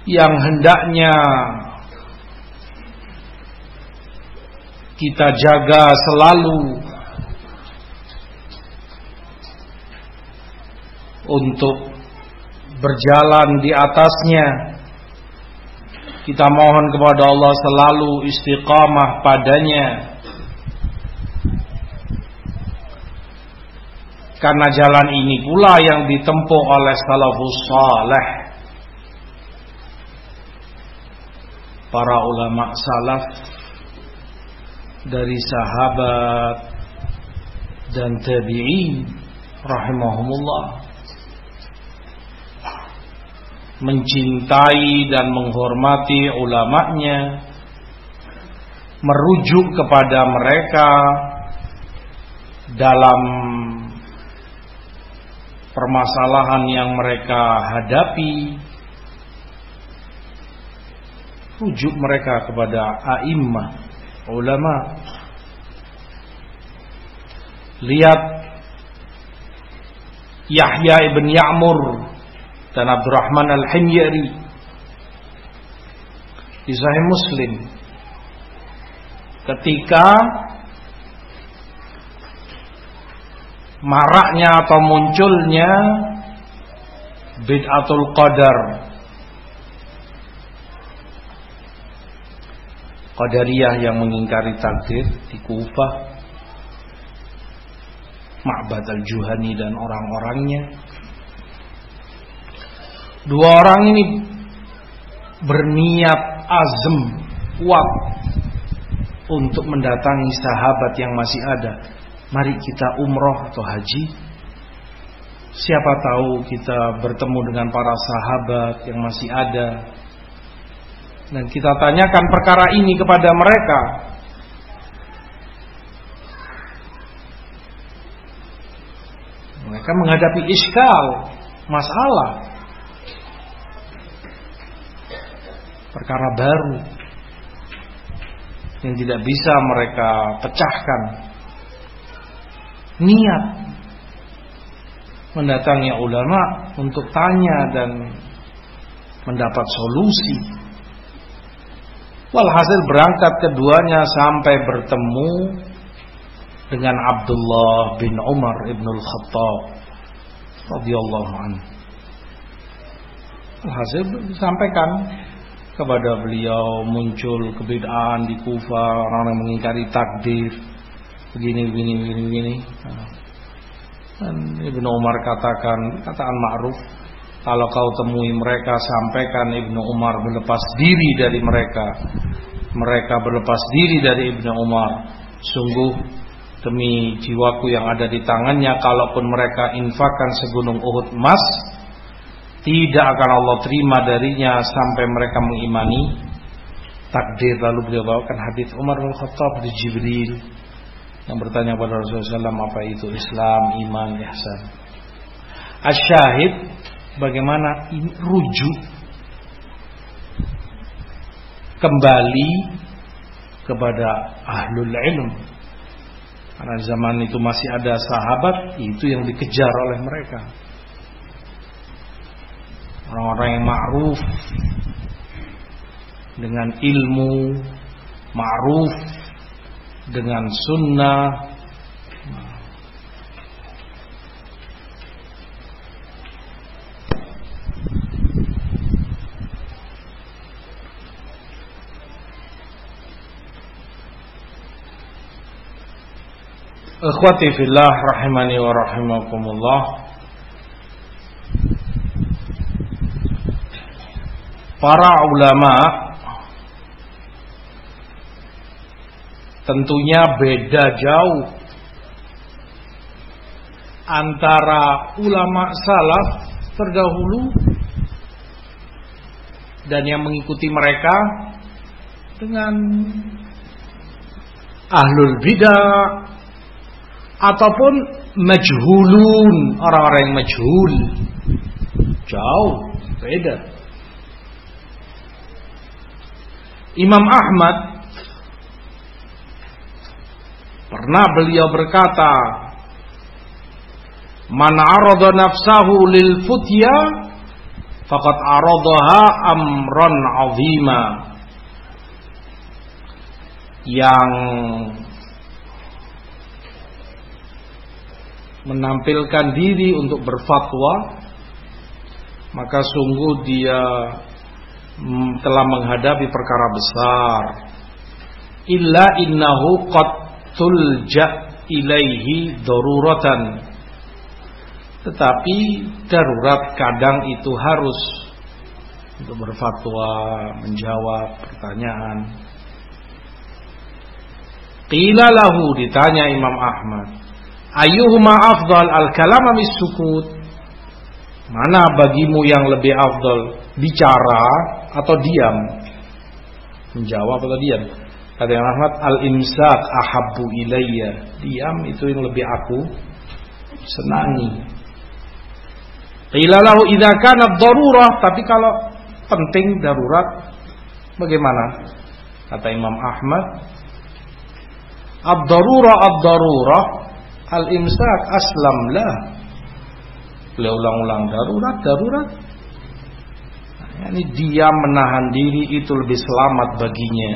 Yang hendaknya Kita jaga selalu Untuk berjalan di atasnya. Kita mohon kepada Allah selalu istiqamah padanya. Karena jalan ini pula yang ditempuh oleh salafus saleh. Para ulama salaf dari sahabat dan tabi'in rahimahumullah mencintai dan menghormati ulamanya, merujuk kepada mereka dalam permasalahan yang mereka hadapi, rujuk mereka kepada a'immah, ulama. Lihat Yahya ibn Ya'mur dan Abdurrahman Al-Himyari. Di Sahih Muslim. Ketika maraknya atau munculnya bid'atul qadar. Qadariyah yang mengingkari takdir di Kufah. Ma'bad al-Juhani dan orang-orangnya Dua orang ini berniat azam kuat untuk mendatangi sahabat yang masih ada. Mari kita umroh atau haji. Siapa tahu kita bertemu dengan para sahabat yang masih ada. Dan kita tanyakan perkara ini kepada mereka. Mereka menghadapi iskal, masalah perkara baru yang tidak bisa mereka pecahkan. Niat mendatangi ulama untuk tanya dan mendapat solusi. Walhasil berangkat keduanya sampai bertemu dengan Abdullah bin Umar ibn al-Khattab radhiyallahu anhu. Walhasil disampaikan kepada beliau muncul kebedaan di Kufa orang yang mengingkari takdir. Begini begini begini begini. Dan Ibnu Umar katakan kataan ma'ruf kalau kau temui mereka sampaikan Ibnu Umar berlepas diri dari mereka. Mereka berlepas diri dari Ibnu Umar. Sungguh demi jiwaku yang ada di tangannya kalaupun mereka infakkan segunung Uhud emas tidak akan Allah terima darinya sampai mereka mengimani takdir lalu beliau bawakan hadis Umar bin Khattab di Jibril yang bertanya kepada Rasulullah SAW apa itu Islam, iman, ihsan. Asyahid bagaimana rujuk kembali kepada ahlul ilm. Karena zaman itu masih ada sahabat, itu yang dikejar oleh mereka orang-orang yang ma'ruf dengan ilmu ma'ruf dengan sunnah. Ikhwati fillah rahimani wa rahimakumullah para ulama tentunya beda jauh antara ulama salaf terdahulu dan yang mengikuti mereka dengan ahlul bidah ataupun majhulun orang-orang yang majhul. Jauh beda Imam Ahmad pernah beliau berkata, "Man arada nafsahu lil futya faqad aradaha amran 'azima." Yang menampilkan diri untuk berfatwa maka sungguh dia telah menghadapi perkara besar. Illa innahu qad tulja ilaihi daruratan. Tetapi darurat kadang itu harus untuk berfatwa menjawab pertanyaan. Qila lahu ditanya Imam Ahmad ayyuhuma afdal al-kalam am sukut? Mana bagimu yang lebih afdol? Bicara atau diam? Menjawab atau diam? Kata yang Ahmad, al-imsak ahabbu ilayya. Diam itu yang lebih aku senangi. Qila lahu idza kana darurah, tapi kalau penting darurat bagaimana? Kata Imam Ahmad, ad-darurah ad-darurah al-imsak aslam lah Beliau ulang-ulang darurat, darurat. Ini dia menahan diri itu lebih selamat baginya.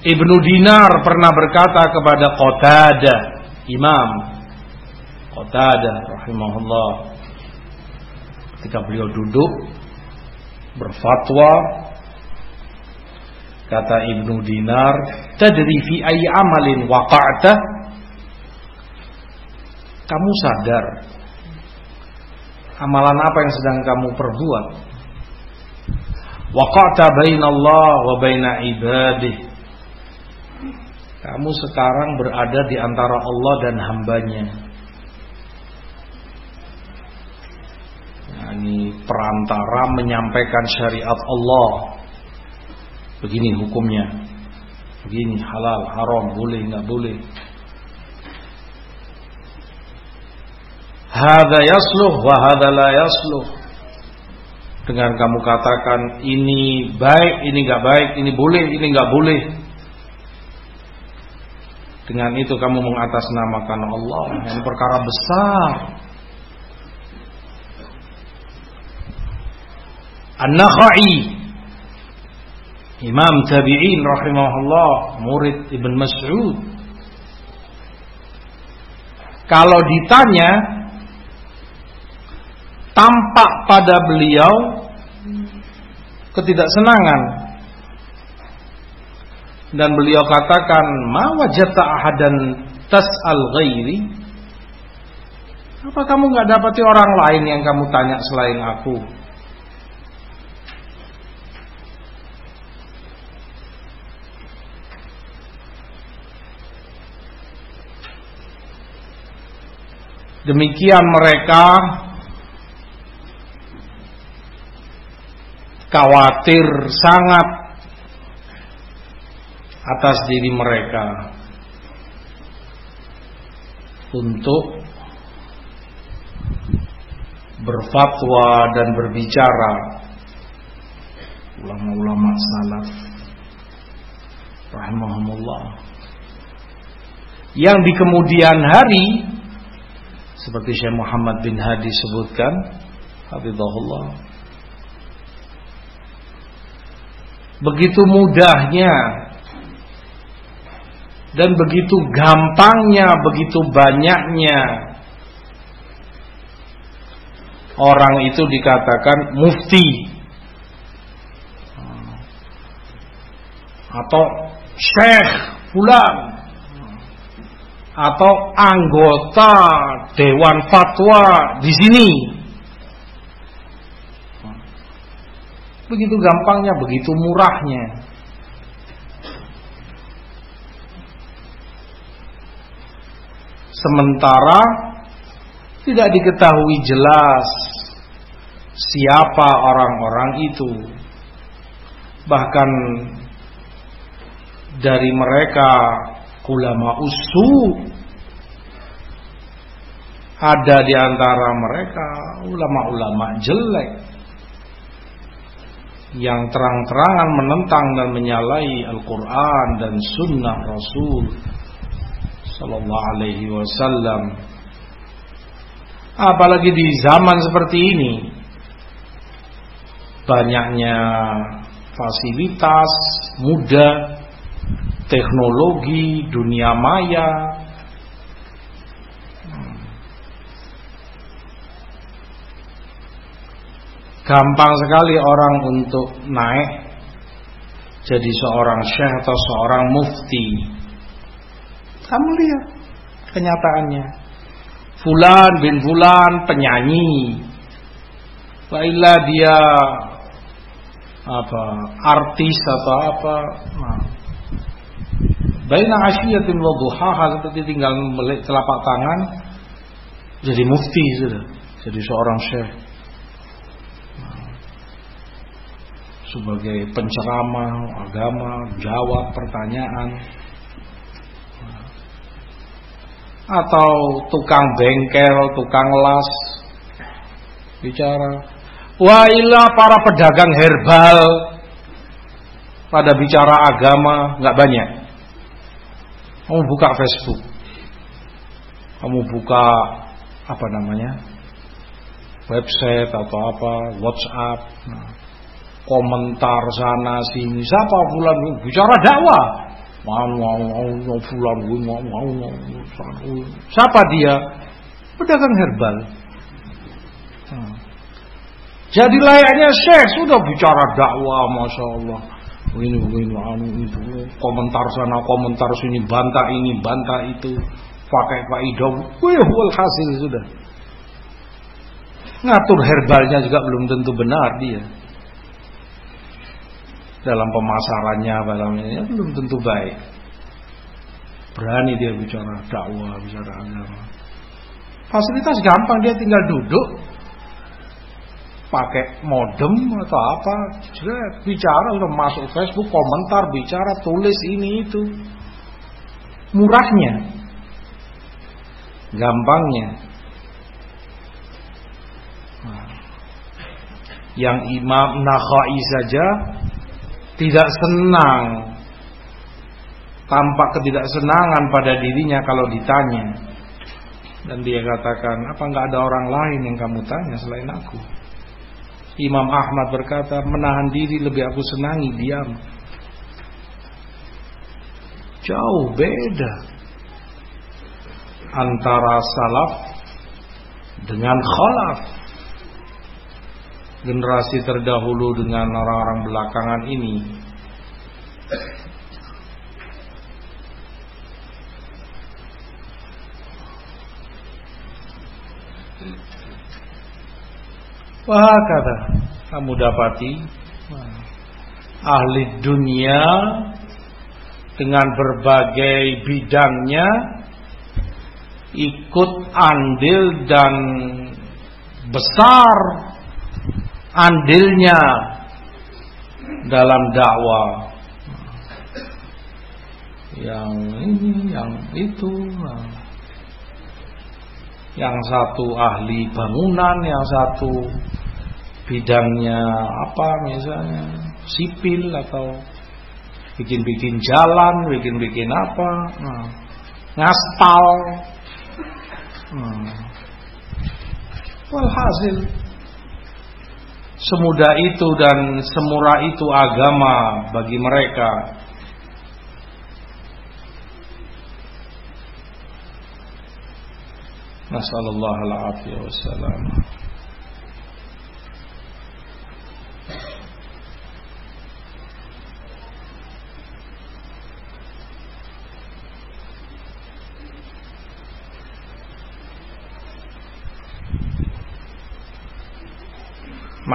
Ibnu Dinar pernah berkata kepada Qatadah, Imam Qatadah rahimahullah ketika beliau duduk berfatwa Kata Ibnu Dinar, "Tadri fi ayyi amalin waqa'ta?" Kamu sadar amalan apa yang sedang kamu perbuat? Waqa'ta bainallah wa baina ibadih. Kamu sekarang berada di antara Allah dan hambanya. ini perantara menyampaikan syariat Allah Begini hukumnya. Begini halal, haram, boleh, nggak boleh. Hada yasluh wa hada la yasluh. Dengan kamu katakan ini baik, ini nggak baik, ini boleh, ini nggak boleh. Dengan itu kamu mengatasnamakan Allah yang perkara besar. An-Nakhai Imam Tabi'in rahimahullah, murid Ibn Mas'ud. Kalau ditanya tampak pada beliau ketidaksenangan. Dan beliau katakan ma wajata ahadan tas'al ghairi? Apa kamu nggak dapati orang lain yang kamu tanya selain aku? Demikian mereka khawatir sangat atas diri mereka. Untuk berfatwa dan berbicara. Ulama-ulama salaf rahimahumullah. Yang di kemudian hari seperti Syekh Muhammad bin Hadi sebutkan Habibullah begitu mudahnya. Dan begitu gampangnya begitu banyaknya. Orang itu dikatakan mufti. Atau syekh fulan. Atau anggota dewan fatwa di sini. Begitu gampangnya, begitu murahnya. Sementara tidak diketahui jelas siapa orang-orang itu. Bahkan dari mereka ulama usu Ada di antara mereka ulama-ulama jelek yang terang-terangan menentang dan menyalahi Al-Quran dan Sunnah Rasul Sallallahu Alaihi Wasallam. Apalagi di zaman seperti ini, banyaknya fasilitas mudah, teknologi, dunia maya, gampang sekali orang untuk naik jadi seorang syekh atau seorang mufti. Kamu lihat kenyataannya. Fulan bin Fulan penyanyi. Baiklah dia apa artis atau apa. Nah. Baina asyiyatin wa duhaha seperti tinggal melek telapak tangan jadi mufti sudah. Jadi seorang syekh. Sebagai penceramah agama, jawab pertanyaan atau tukang bengkel, tukang las bicara. Wailah para pedagang herbal pada bicara agama nggak banyak. Kamu buka Facebook, kamu buka apa namanya website atau apa WhatsApp. Nah, komentar sana sini. Siapa bulan bicara dakwah. Mau mau mau bulan mau mau mau siapa dia? Pedagang herbal. Hmm. jadi layaknya syekh. Sudah bicara dakwah masya Allah. Ini ini anu itu. Komentar sana komentar sini. Bantah ini bantah itu. Pakai faidah wih hasil sudah. Ngatur herbalnya juga belum tentu benar dia dalam pemasarannya dalamnya belum tentu baik. Berani dia bicara dakwah, bicara agama. Fasilitas gampang dia tinggal duduk pakai modem atau apa, sudah bicara udah masuk Facebook, komentar, bicara, tulis ini itu. Murahnya. Gampangnya. Nah. Yang Imam Nakhai saja tidak senang. Tampak ketidaksenangan pada dirinya kalau ditanya. Dan dia katakan apa nggak ada orang lain yang kamu tanya selain aku? Imam Ahmad berkata menahan diri lebih aku senangi diam. Jauh beda antara salaf dengan khalaf generasi terdahulu dengan orang-orang belakangan ini. Wah kata kamu dapati ahli dunia dengan berbagai bidangnya ikut andil dan besar andilnya dalam dakwah. Yang ini yang itu yang satu ahli bangunan yang satu bidangnya apa misalnya sipil atau bikin-bikin jalan bikin-bikin apa nah, ngaspal hmm. walhasil semudah itu dan semurah itu agama bagi mereka. Nasallallahu alaihi wasallam.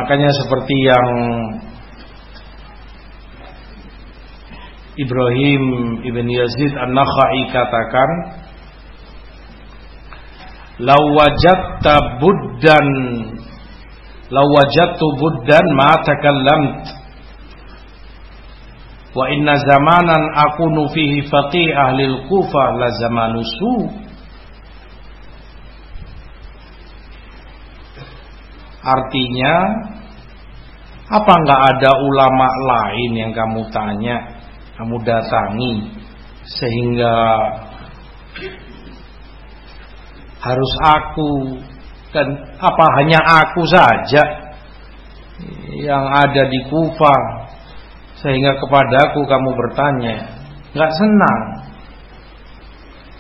Makanya seperti yang Ibrahim ibn Yazid An-Nakhai katakan Lawajatta buddan Lawajattu buddan ma takallamt Wa inna zamanan akunu fihi faqih ahli al-Kufah la zamanu su' Artinya apa nggak ada ulama lain yang kamu tanya, kamu datangi sehingga harus aku dan apa hanya aku saja yang ada di Kufah sehingga kepadaku kamu bertanya nggak senang.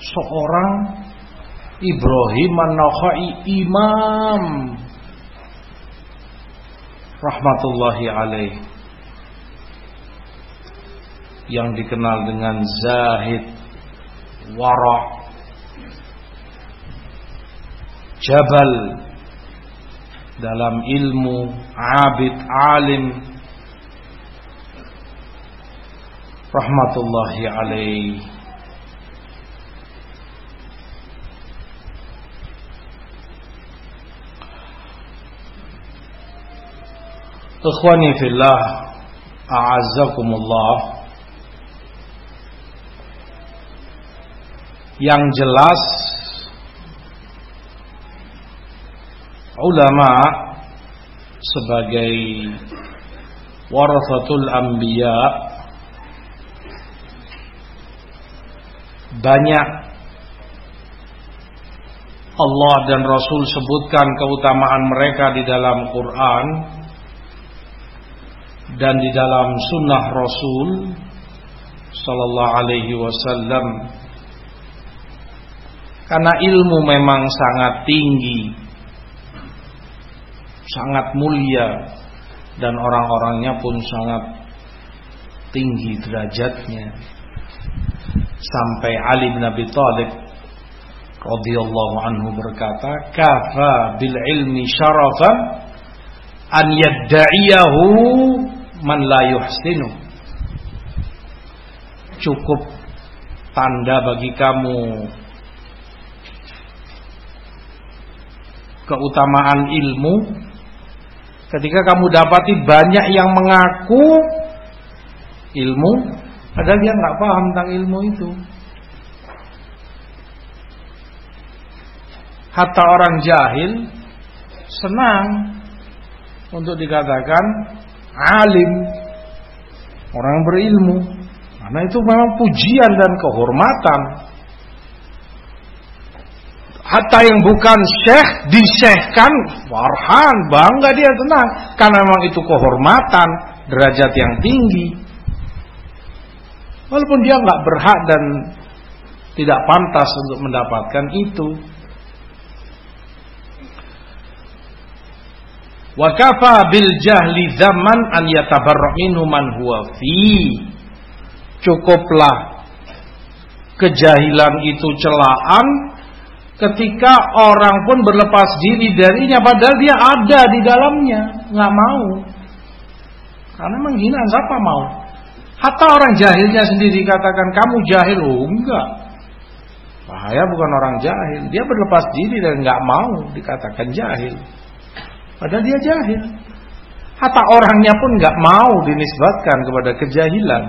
Seorang Ibrahim An-Nakhai imam rahmatullahi alaih yang dikenal dengan zahid wara jabal dalam ilmu abid alim rahmatullahi alaih Ikhwani fillah A'azzakumullah. Yang jelas Ulama Sebagai Warathatul Anbiya Banyak Allah dan Rasul sebutkan keutamaan mereka di dalam Quran dan di dalam sunnah Rasul Sallallahu Alaihi Wasallam. Karena ilmu memang sangat tinggi sangat mulia dan orang-orangnya pun sangat tinggi derajatnya. Sampai Ali bin Abi Thalib radhiyallahu anhu berkata kafa bil ilmi syarafa an yadda'iyahu man la yuhsinu. Cukup tanda bagi kamu. Keutamaan ilmu. Ketika kamu dapati banyak yang mengaku ilmu padahal dia nggak paham tentang ilmu itu. Hatta orang jahil senang untuk dikatakan alim, orang berilmu. Karena itu memang pujian dan kehormatan. Hatta yang bukan syekh disyekhkan farhan, bangga dia tenang karena memang itu kehormatan, derajat yang tinggi. Walaupun dia nggak berhak dan tidak pantas untuk mendapatkan itu. Wa kafa bil jahli zaman an yatabarra minhu man huwa fi. Cukuplah kejahilan itu celaan ketika orang pun berlepas diri darinya padahal dia ada di dalamnya, nggak mau. Karena menghina siapa mau? Hatta orang jahilnya sendiri katakan kamu jahil, oh enggak. Bahaya bukan orang jahil, dia berlepas diri dan nggak mau dikatakan jahil. Padahal dia jahil. Hatta orangnya pun nggak mau dinisbatkan kepada kejahilan.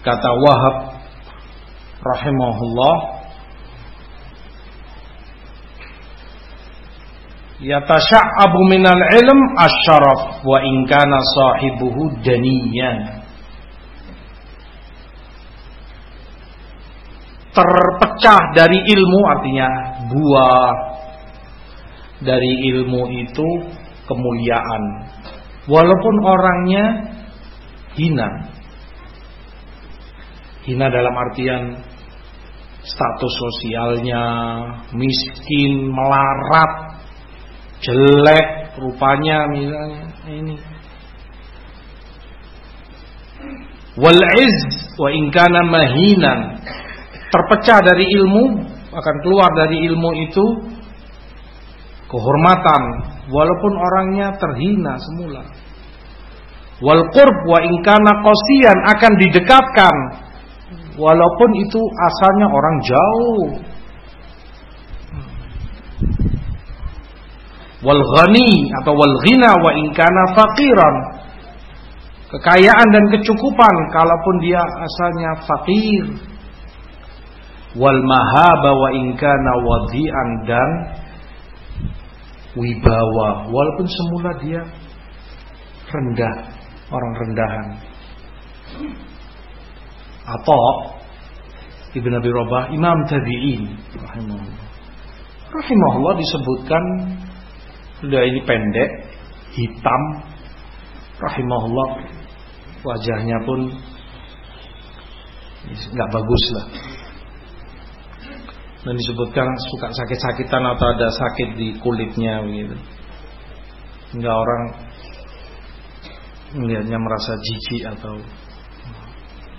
Kata Wahab rahimahullah yatasha'abu minal ilm asyaraf wa in kana sahibuhu daniyan. Terpecah dari ilmu artinya buah dari ilmu itu kemuliaan. Walaupun orangnya hina. Hina dalam artian status sosialnya miskin melarat jelek rupanya misalnya ini. Wal iz wa in kana mahinan. Terpecah dari ilmu akan keluar dari ilmu itu kehormatan walaupun orangnya terhina semula. Wal qurb wa in kana qasiyan akan didekatkan walaupun itu asalnya orang jauh wal ghani atau wal ghina wa in kana faqiran. Kekayaan dan kecukupan kalaupun dia asalnya fakir wal mahaba wa in kana wadi'an dan wibawa. Walaupun semula dia rendah orang rendahan. Atau Ibn Abi Rabah Imam Tabi'in rahimahullah. Rahimahullah disebutkan sudah ini pendek hitam rahimahullah wajahnya pun nggak bagus lah dan disebutkan suka sakit-sakitan atau ada sakit di kulitnya begitu. Hingga orang melihatnya merasa jijik atau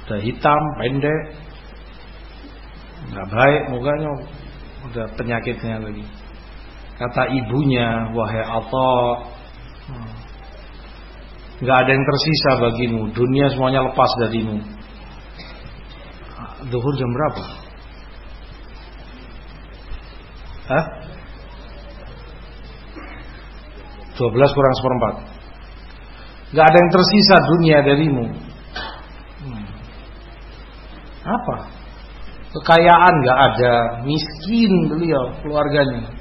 udah hitam, pendek, nggak baik mukanya, udah penyakitnya lagi. Kata ibunya, wahai Allah, nggak ada yang tersisa bagimu, dunia semuanya lepas darimu. Duhur jam berapa? Hah? 12 kurang seperempat Gak ada yang tersisa dunia darimu hmm. Apa? Kekayaan gak ada Miskin beliau keluarganya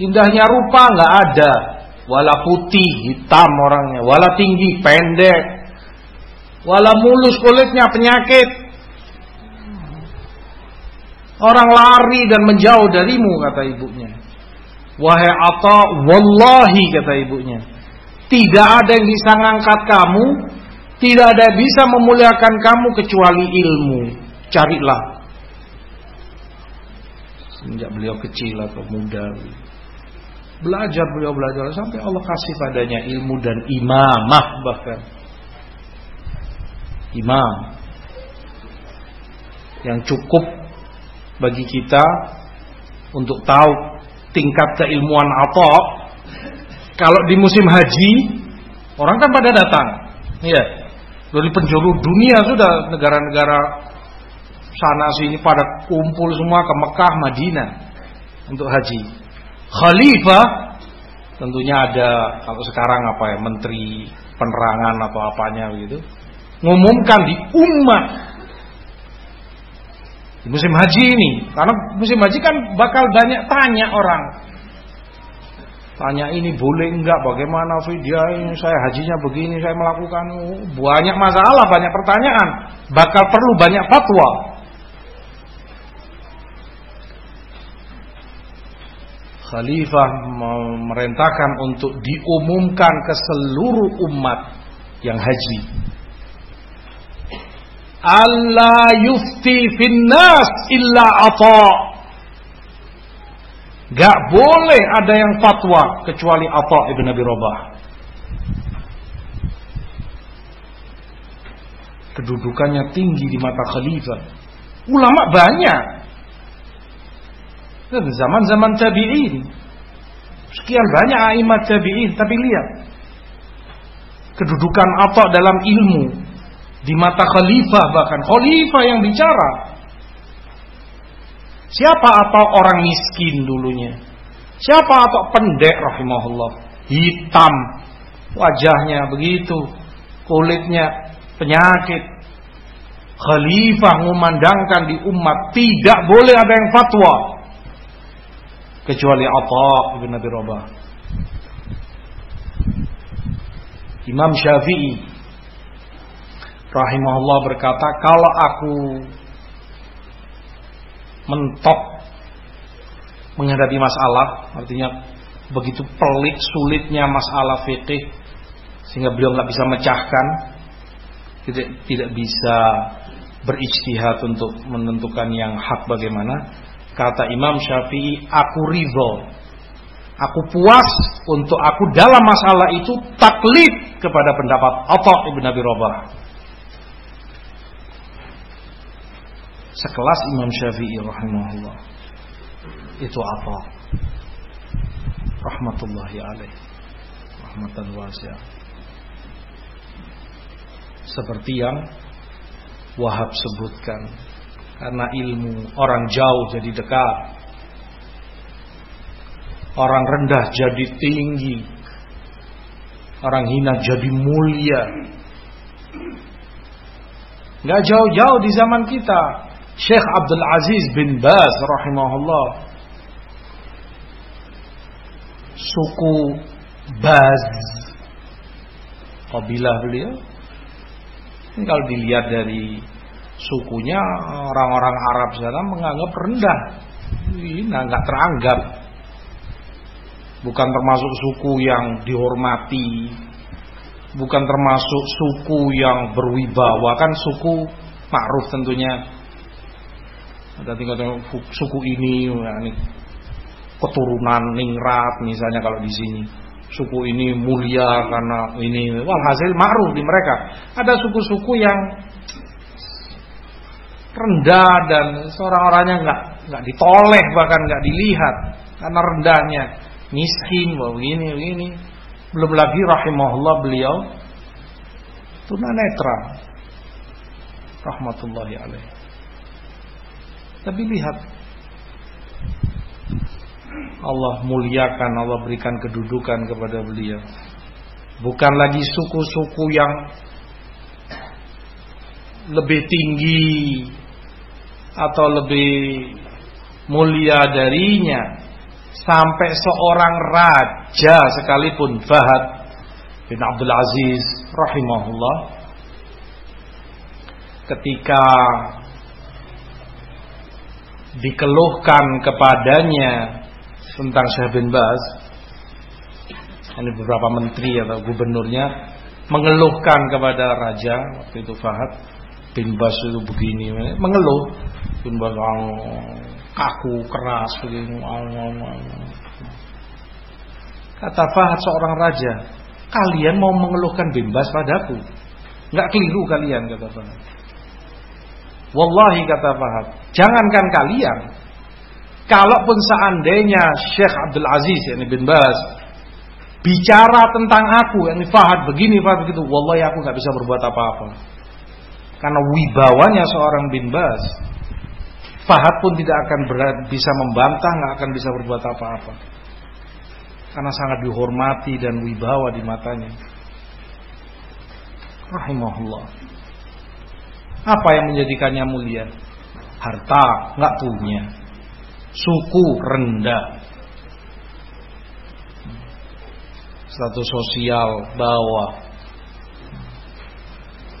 Indahnya rupa gak ada Wala putih, hitam orangnya Wala tinggi, pendek Wala mulus kulitnya, penyakit Orang lari dan menjauh darimu kata ibunya. Wahai Atta, wallahi kata ibunya. Tidak ada yang bisa mengangkat kamu, tidak ada yang bisa memuliakan kamu kecuali ilmu. Carilah. Sejak beliau kecil atau muda. Belajar beliau belajar sampai Allah kasih padanya ilmu dan imamah bahkan. Imam yang cukup bagi kita untuk tahu tingkat keilmuan apa kalau di musim haji orang kan pada datang ya dari penjuru dunia sudah negara-negara sana sini pada kumpul semua ke Mekah Madinah untuk haji. Khalifah tentunya ada kalau sekarang apa ya menteri penerangan atau apanya begitu ngumumkan di umat di musim haji ini. Karena musim haji kan bakal banyak tanya orang. Tanya ini boleh enggak bagaimana video ini saya hajinya begini saya melakukan banyak masalah banyak pertanyaan. Bakal perlu banyak fatwa Khalifah memerintahkan untuk diumumkan ke seluruh umat yang haji Allah yufti finnas illa ata. Gak boleh ada yang fatwa kecuali Atha ibn Abi Rabah. Kedudukannya tinggi di mata khalifah. Ulama banyak. Zaman-zaman tabi'in. Sekian banyak aimat tabi'in. Tapi lihat. Kedudukan Atha dalam ilmu di mata khalifah bahkan khalifah yang bicara. Siapa atau orang miskin dulunya? Siapa atau pendek rahimahullah? Hitam wajahnya begitu, kulitnya penyakit. Khalifah memandangkan di umat tidak boleh ada yang fatwa kecuali apa ibn Nabi Rabah. Imam Syafi'i rahimahullah berkata, kalau aku mentok menghadapi masalah, artinya begitu pelik sulitnya masalah fikih sehingga beliau nggak bisa mecahkan, tidak tidak bisa berijtihad untuk menentukan yang hak bagaimana. Kata Imam Syafi'i, aku ridho, aku puas untuk aku dalam masalah itu taklid kepada pendapat Atha ibn Abi Rabah. sekelas Imam Syafi'i rahimahullah. Itu apa? Rahmatullahi alaih. Rahmatan wasi'ah. Seperti yang Wahab sebutkan. Karena ilmu orang jauh jadi dekat. Orang rendah jadi tinggi. Orang hina jadi mulia. Gak jauh-jauh di zaman kita. Syekh Abdul Aziz bin Baz rahimahullah. Suku Baz. Kabilah beliau. Kalau dilihat dari sukunya orang-orang Arab sana menganggap rendah. Ini nggak teranggap. Bukan termasuk suku yang dihormati, bukan termasuk suku yang berwibawa, kan suku ma'ruf tentunya. Ada tinggal suku ini, ya, ini keturunan ningrat misalnya kalau di sini. Suku ini mulia karena ini, walhasil ma'ruf di mereka. Ada suku-suku yang rendah dan seorang orangnya nggak nggak ditoleh bahkan nggak dilihat. Karena rendahnya. Miskin begini begini belum lagi rahimahullah beliau tunanetra. Rahmatullahi alaih. Tapi lihat. Allah muliakan Allah berikan kedudukan kepada beliau. Bukan lagi suku-suku yang lebih tinggi atau lebih mulia darinya sampai seorang raja sekalipun Fahad bin Abdul Aziz rahimahullah ketika dikeluhkan kepadanya tentang Syekh bin Baz ini beberapa menteri atau gubernurnya mengeluhkan kepada raja waktu itu Fahad bin Bas itu begini mengeluh. Bin Bas kaku keras begini kata Fahad seorang raja kalian mau mengeluhkan bin Bas padaku? Nggak keliru kalian kata Fahad. Wallahi kata Fahad jangankan kalian. Kalaupun seandainya Syekh Abdul Aziz yakni bin bicara tentang aku yakni Fahad begini Fahad begitu wallahi aku nggak bisa berbuat apa-apa karena wibawanya seorang bin Bas. Fahad pun tidak akan berat, bisa membantah, nggak akan bisa berbuat apa-apa. Karena sangat dihormati dan wibawa di matanya. Rahimahullah. Apa yang menjadikannya mulia? Harta nggak punya, suku rendah, status sosial bawah,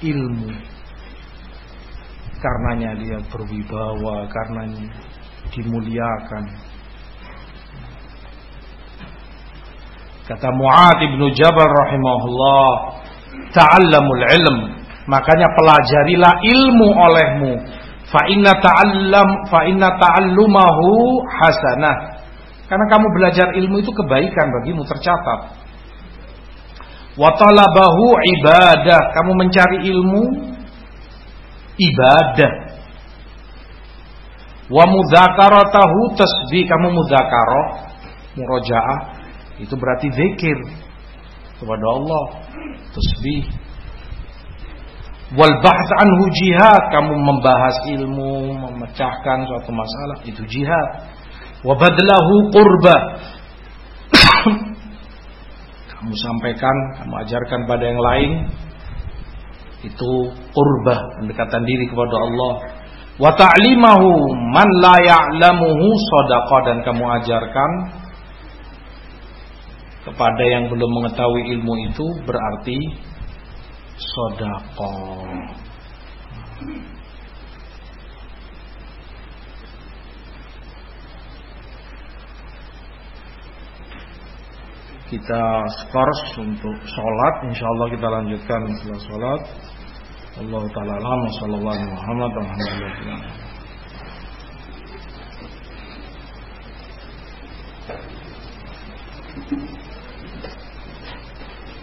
ilmu karenanya dia berwibawa, karenanya dimuliakan. Kata Mu'ad ibnu Jabal rahimahullah, ta'allamul ilm, makanya pelajarilah ilmu olehmu. Fa inna ta'allam fa inna ta'allumahu hasanah. Karena kamu belajar ilmu itu kebaikan bagimu tercatat. Wa talabahu ibadah, kamu mencari ilmu ibadah. Wa mudzakaratahu tasbih, kamu mudzakarah, murojaah itu berarti zikir kepada Allah, tasbih. Wal bahts anhu jihad, kamu membahas ilmu, memecahkan suatu masalah, itu jihad. Wa badlahu qurba. [coughs] kamu sampaikan, kamu ajarkan pada yang lain, itu qurbah pendekatan diri kepada Allah. Wa ta'limahu man la ya'lamuhu shadaqah dan kamu ajarkan. Kepada yang belum mengetahui ilmu itu berarti sedekah kita skors untuk sholat. Insyaallah kita lanjutkan setelah sholat Allah taala alam sallallahu alaihi Muhammad alhamdulillah